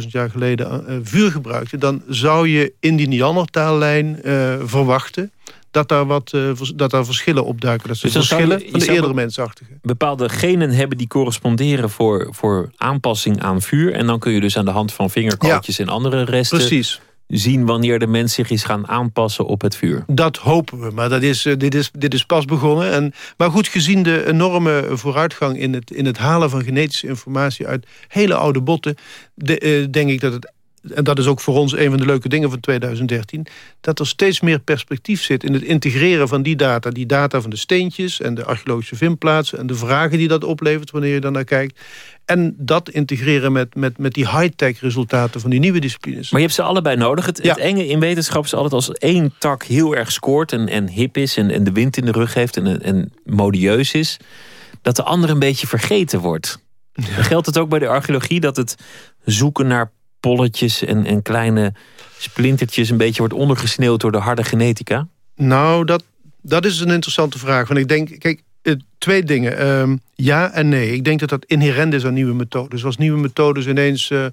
300.000 jaar geleden uh, vuur gebruikten... dan zou je in die Neandertaallijn uh, verwachten dat daar, wat, uh, dat daar verschillen opduiken. Dat ze dus verschillen je, van de eerdere mensachtigen. Bepaalde genen hebben die corresponderen voor, voor aanpassing aan vuur. En dan kun je dus aan de hand van vingerkootjes ja, en andere resten... Precies zien wanneer de mens zich is gaan aanpassen op het vuur. Dat hopen we, maar dat is, dit, is, dit is pas begonnen. En, maar goed, gezien de enorme vooruitgang in het, in het halen van genetische informatie... uit hele oude botten, de, uh, denk ik dat het en dat is ook voor ons een van de leuke dingen van 2013... dat er steeds meer perspectief zit in het integreren van die data. Die data van de steentjes en de archeologische vindplaatsen... en de vragen die dat oplevert wanneer je dan naar kijkt. En dat integreren met, met, met die high-tech resultaten van die nieuwe disciplines. Maar je hebt ze allebei nodig. Het, ja. het enge in wetenschap is altijd als één tak heel erg scoort... en, en hip is en, en de wind in de rug heeft en, en modieus is... dat de ander een beetje vergeten wordt. Ja. Geldt het ook bij de archeologie dat het zoeken naar polletjes en, en kleine splintertjes... een beetje wordt ondergesneeuwd door de harde genetica? Nou, dat, dat is een interessante vraag. Want ik denk, kijk, uh, twee dingen. Um, ja en nee. Ik denk dat dat inherent is aan nieuwe methodes. Als nieuwe methodes ineens... Uh,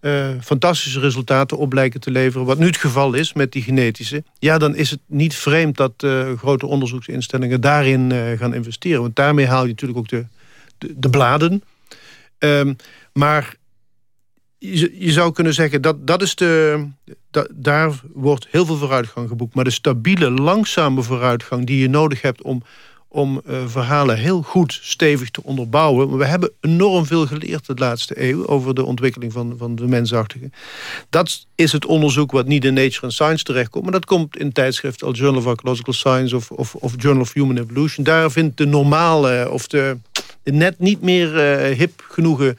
uh, fantastische resultaten op blijken te leveren... wat nu het geval is met die genetische... ja, dan is het niet vreemd dat grote onderzoeksinstellingen daarin gaan investeren. Want daarmee haal je natuurlijk ook de, de, de bladen. Um, maar je, zou kunnen zeggen, dat, dat is de, daar wordt heel veel vooruitgang geboekt. Maar de stabiele, langzame vooruitgang die je nodig hebt... om, om uh, verhalen heel goed stevig te onderbouwen. we hebben enorm veel geleerd de laatste eeuw... over de ontwikkeling van, van de mensachtige. Dat is het onderzoek wat niet in Nature and Science terechtkomt... maar dat komt in tijdschriften als Journal of Archaeological Science... of, of, of Journal of Human Evolution. Daar vindt de normale of de, net niet meer uh, hip genoegen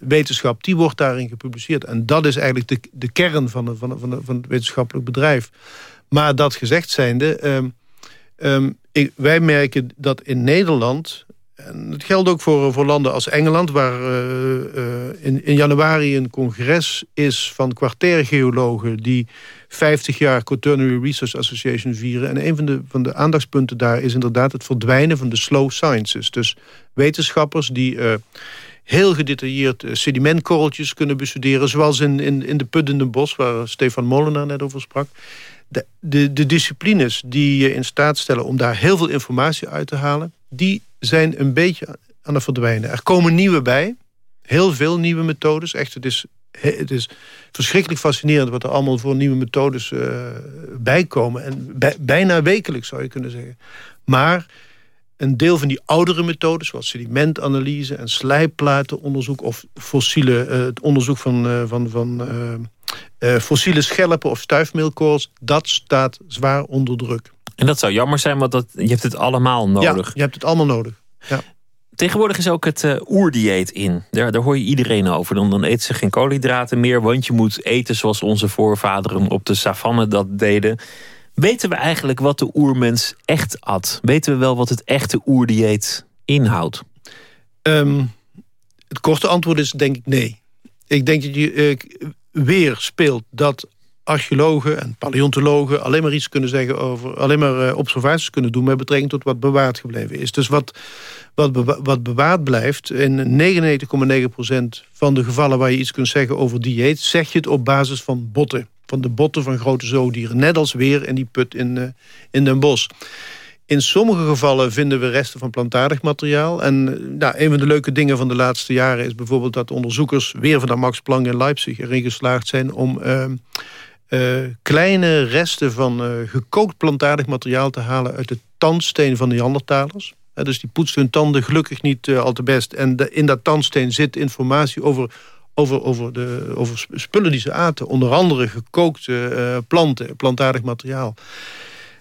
wetenschap, die wordt daarin gepubliceerd. En dat is eigenlijk de, de kern van, de, van, de, van, van het wetenschappelijk bedrijf. Maar dat gezegd zijnde, um, um, ik, wij merken dat in Nederland En het geldt ook voor, voor landen als Engeland... waar in, in januari een congres is van kwartiergeologen... die 50 jaar Quaternary Research Association vieren. En een van de, van de aandachtspunten daar is inderdaad het verdwijnen van de slow sciences. Dus wetenschappers die heel gedetailleerd uh, sedimentkorreltjes kunnen bestuderen... zoals in, in, in de Put in de Bos, waar Stefan Molenaar net over sprak. De, de, de disciplines die je in staat stellen om daar heel veel informatie uit te halen... die zijn een beetje aan het verdwijnen. Er komen nieuwe bij, heel veel nieuwe methodes. Echt, het is, het is verschrikkelijk fascinerend wat er allemaal voor nieuwe methodes uh, bijkomen. En bijna wekelijks zou je kunnen zeggen. Maar een deel van die oudere methodes... zoals sedimentanalyse en slijplatenonderzoek... of fossiele, uh, het onderzoek van, uh, van, van uh, fossiele schelpen of stuifmeelkorrels... dat staat zwaar onder druk. En dat zou jammer zijn, want dat, je hebt het allemaal nodig. Ja, je hebt het allemaal nodig. Ja. Tegenwoordig is ook het oerdieet in. Daar, daar hoor je iedereen over. Dan, dan eten ze geen koolhydraten meer, want je moet eten zoals onze voorvaderen op de savanne dat deden. Weten we eigenlijk wat de oermens echt at? Weten we wel wat het echte oerdieet inhoudt? Um, het korte antwoord is denk ik nee. Ik denk dat je uh, weer speelt dat archeologen en paleontologen alleen maar iets kunnen zeggen over, alleen maar uh, observaties kunnen doen met betrekking tot wat bewaard gebleven is. Dus wat, wat, wat bewaard blijft, in 99,9% van de gevallen waar je iets kunt zeggen over dieet, zeg je het op basis van botten van de botten van grote zoodieren. Net als weer in die put in, uh, in Den Bosch. In sommige gevallen vinden we resten van plantaardig materiaal. En eh, nou, een van de leuke dingen van de laatste jaren is bijvoorbeeld dat onderzoekers weer van de Max Planck in Leipzig erin geslaagd zijn om uh, uh, kleine resten van gekookt plantaardig materiaal te halen uit de tandsteen van de Neandertalers. dus die poetsten hun tanden gelukkig niet al te best. En in dat tandsteen zit informatie over over, over, de, over spullen die ze aten. Onder andere gekookte uh, planten, plantaardig materiaal.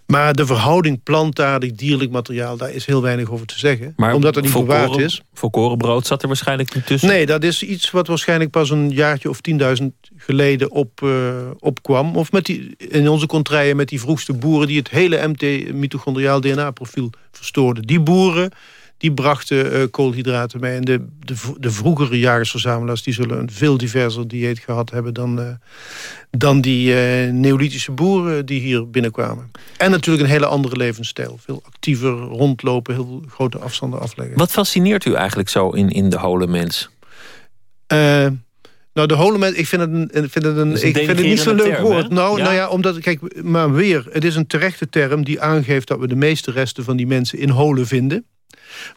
Maar de verhouding plantaardig, dierlijk materiaal... daar is heel weinig over te zeggen. Maar omdat het niet bewaard is. Volkorenbrood zat er waarschijnlijk niet tussen? Nee, dat is iets wat waarschijnlijk pas een jaartje of 10.000 geleden op, uh, opkwam. Of met die, in onze contraien met die vroegste boeren... die het hele MT-mitochondriaal DNA-profiel verstoorden. Die boeren die brachten uh, koolhydraten mee. En de, de, de vroegere jagersverzamelaars... die zullen een veel diverser dieet gehad hebben... dan, uh, dan die uh, neolithische boeren die hier binnenkwamen. En natuurlijk een hele andere levensstijl. Veel actiever rondlopen, heel grote afstanden afleggen. Wat fascineert u eigenlijk zo in, in de hole mens? Nou, de holomet, ik vind het, een, vind het, een, ik vind het niet zo'n leuk woord. Nou, nou ja, omdat, kijk, maar weer, het is een terechte term die aangeeft dat we de meeste resten van die mensen in holen vinden.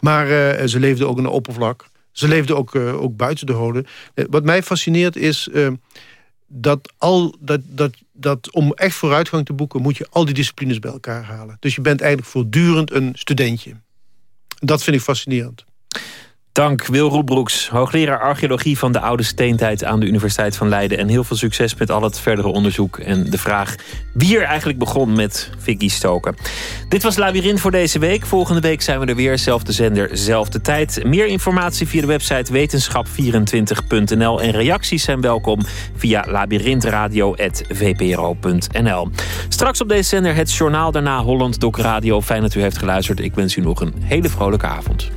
Maar uh, ze leefden ook in de oppervlak. Ze leefden ook, uh, ook buiten de holen. Uh, wat mij fascineert is dat, al, dat, dat, dat om echt vooruitgang te boeken... moet je al die disciplines bij elkaar halen. Dus je bent eigenlijk voortdurend een studentje. Dat vind ik fascinerend. Dank Wil Roelbroeks, hoogleraar archeologie van de oude steentijd aan de Universiteit van Leiden. En heel veel succes met al het verdere onderzoek en de vraag wie er eigenlijk begon met Vicky Stoken. Dit was Labyrinth voor deze week. Volgende week zijn we er weer, zelfde zender, zelfde tijd. Meer informatie via de website wetenschap24.nl en reacties zijn welkom via labyrinthradio.vpro.nl. Straks op deze zender het journaal daarna Holland Doc Radio. Fijn dat u heeft geluisterd. Ik wens u nog een hele vrolijke avond.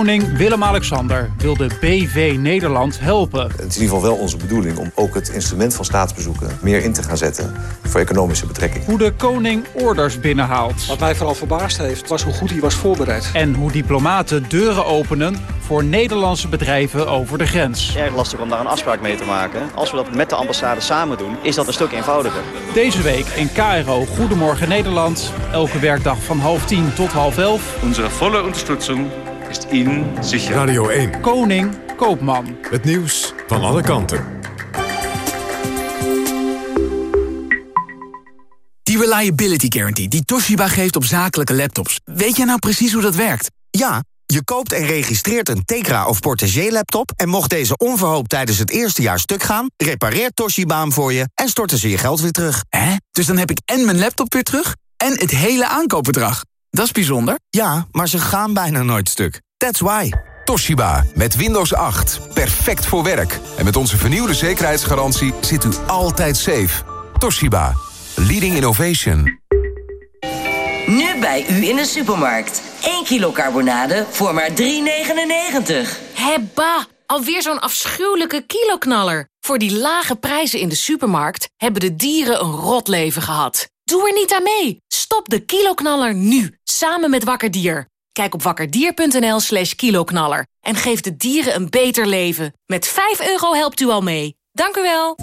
Koning Willem-Alexander wil de BV Nederland helpen. Het is in ieder geval wel onze bedoeling om ook het instrument van staatsbezoeken meer in te gaan zetten voor economische betrekkingen. Hoe de koning orders binnenhaalt. Wat mij vooral verbaasd heeft, was hoe goed hij was voorbereid. En hoe diplomaten deuren openen voor Nederlandse bedrijven over de grens. Erg lastig om daar een afspraak mee te maken. Als we dat met de ambassade samen doen, is dat een stuk eenvoudiger. Deze week in KRO Goedemorgen Nederland. Elke werkdag van half tien tot half elf. Onze volle ondersteuning is in sicher. Radio 1. Koning, koopman. Het nieuws van alle kanten. Die Reliability Guarantee die Toshiba geeft op zakelijke laptops. Weet jij nou precies hoe dat werkt? Ja, je koopt en registreert een Tegra of Portagee laptop... en mocht deze onverhoopt tijdens het eerste jaar stuk gaan... repareert Toshiba hem voor je en storten ze je geld weer terug. Hè? Dus dan heb ik en mijn laptop weer terug en het hele aankoopbedrag. Dat is bijzonder. Ja, maar ze gaan bijna nooit stuk. That's why. Toshiba, met Windows 8. Perfect voor werk. En met onze vernieuwde zekerheidsgarantie zit u altijd safe. Toshiba, leading innovation. Nu bij u in de supermarkt. 1 kilo carbonade voor maar 3,99. Hebba, alweer zo'n afschuwelijke kiloknaller. Voor die lage prijzen in de supermarkt hebben de dieren een rot leven gehad. Doe er niet aan mee. Stop de kiloknaller nu, samen met Wakker Dier. Kijk op wakkerdier.nl slash kiloknaller en geef de dieren een beter leven. Met 5 euro helpt u al mee. Dank u wel.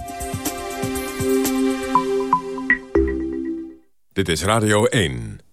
Dit is Radio 1.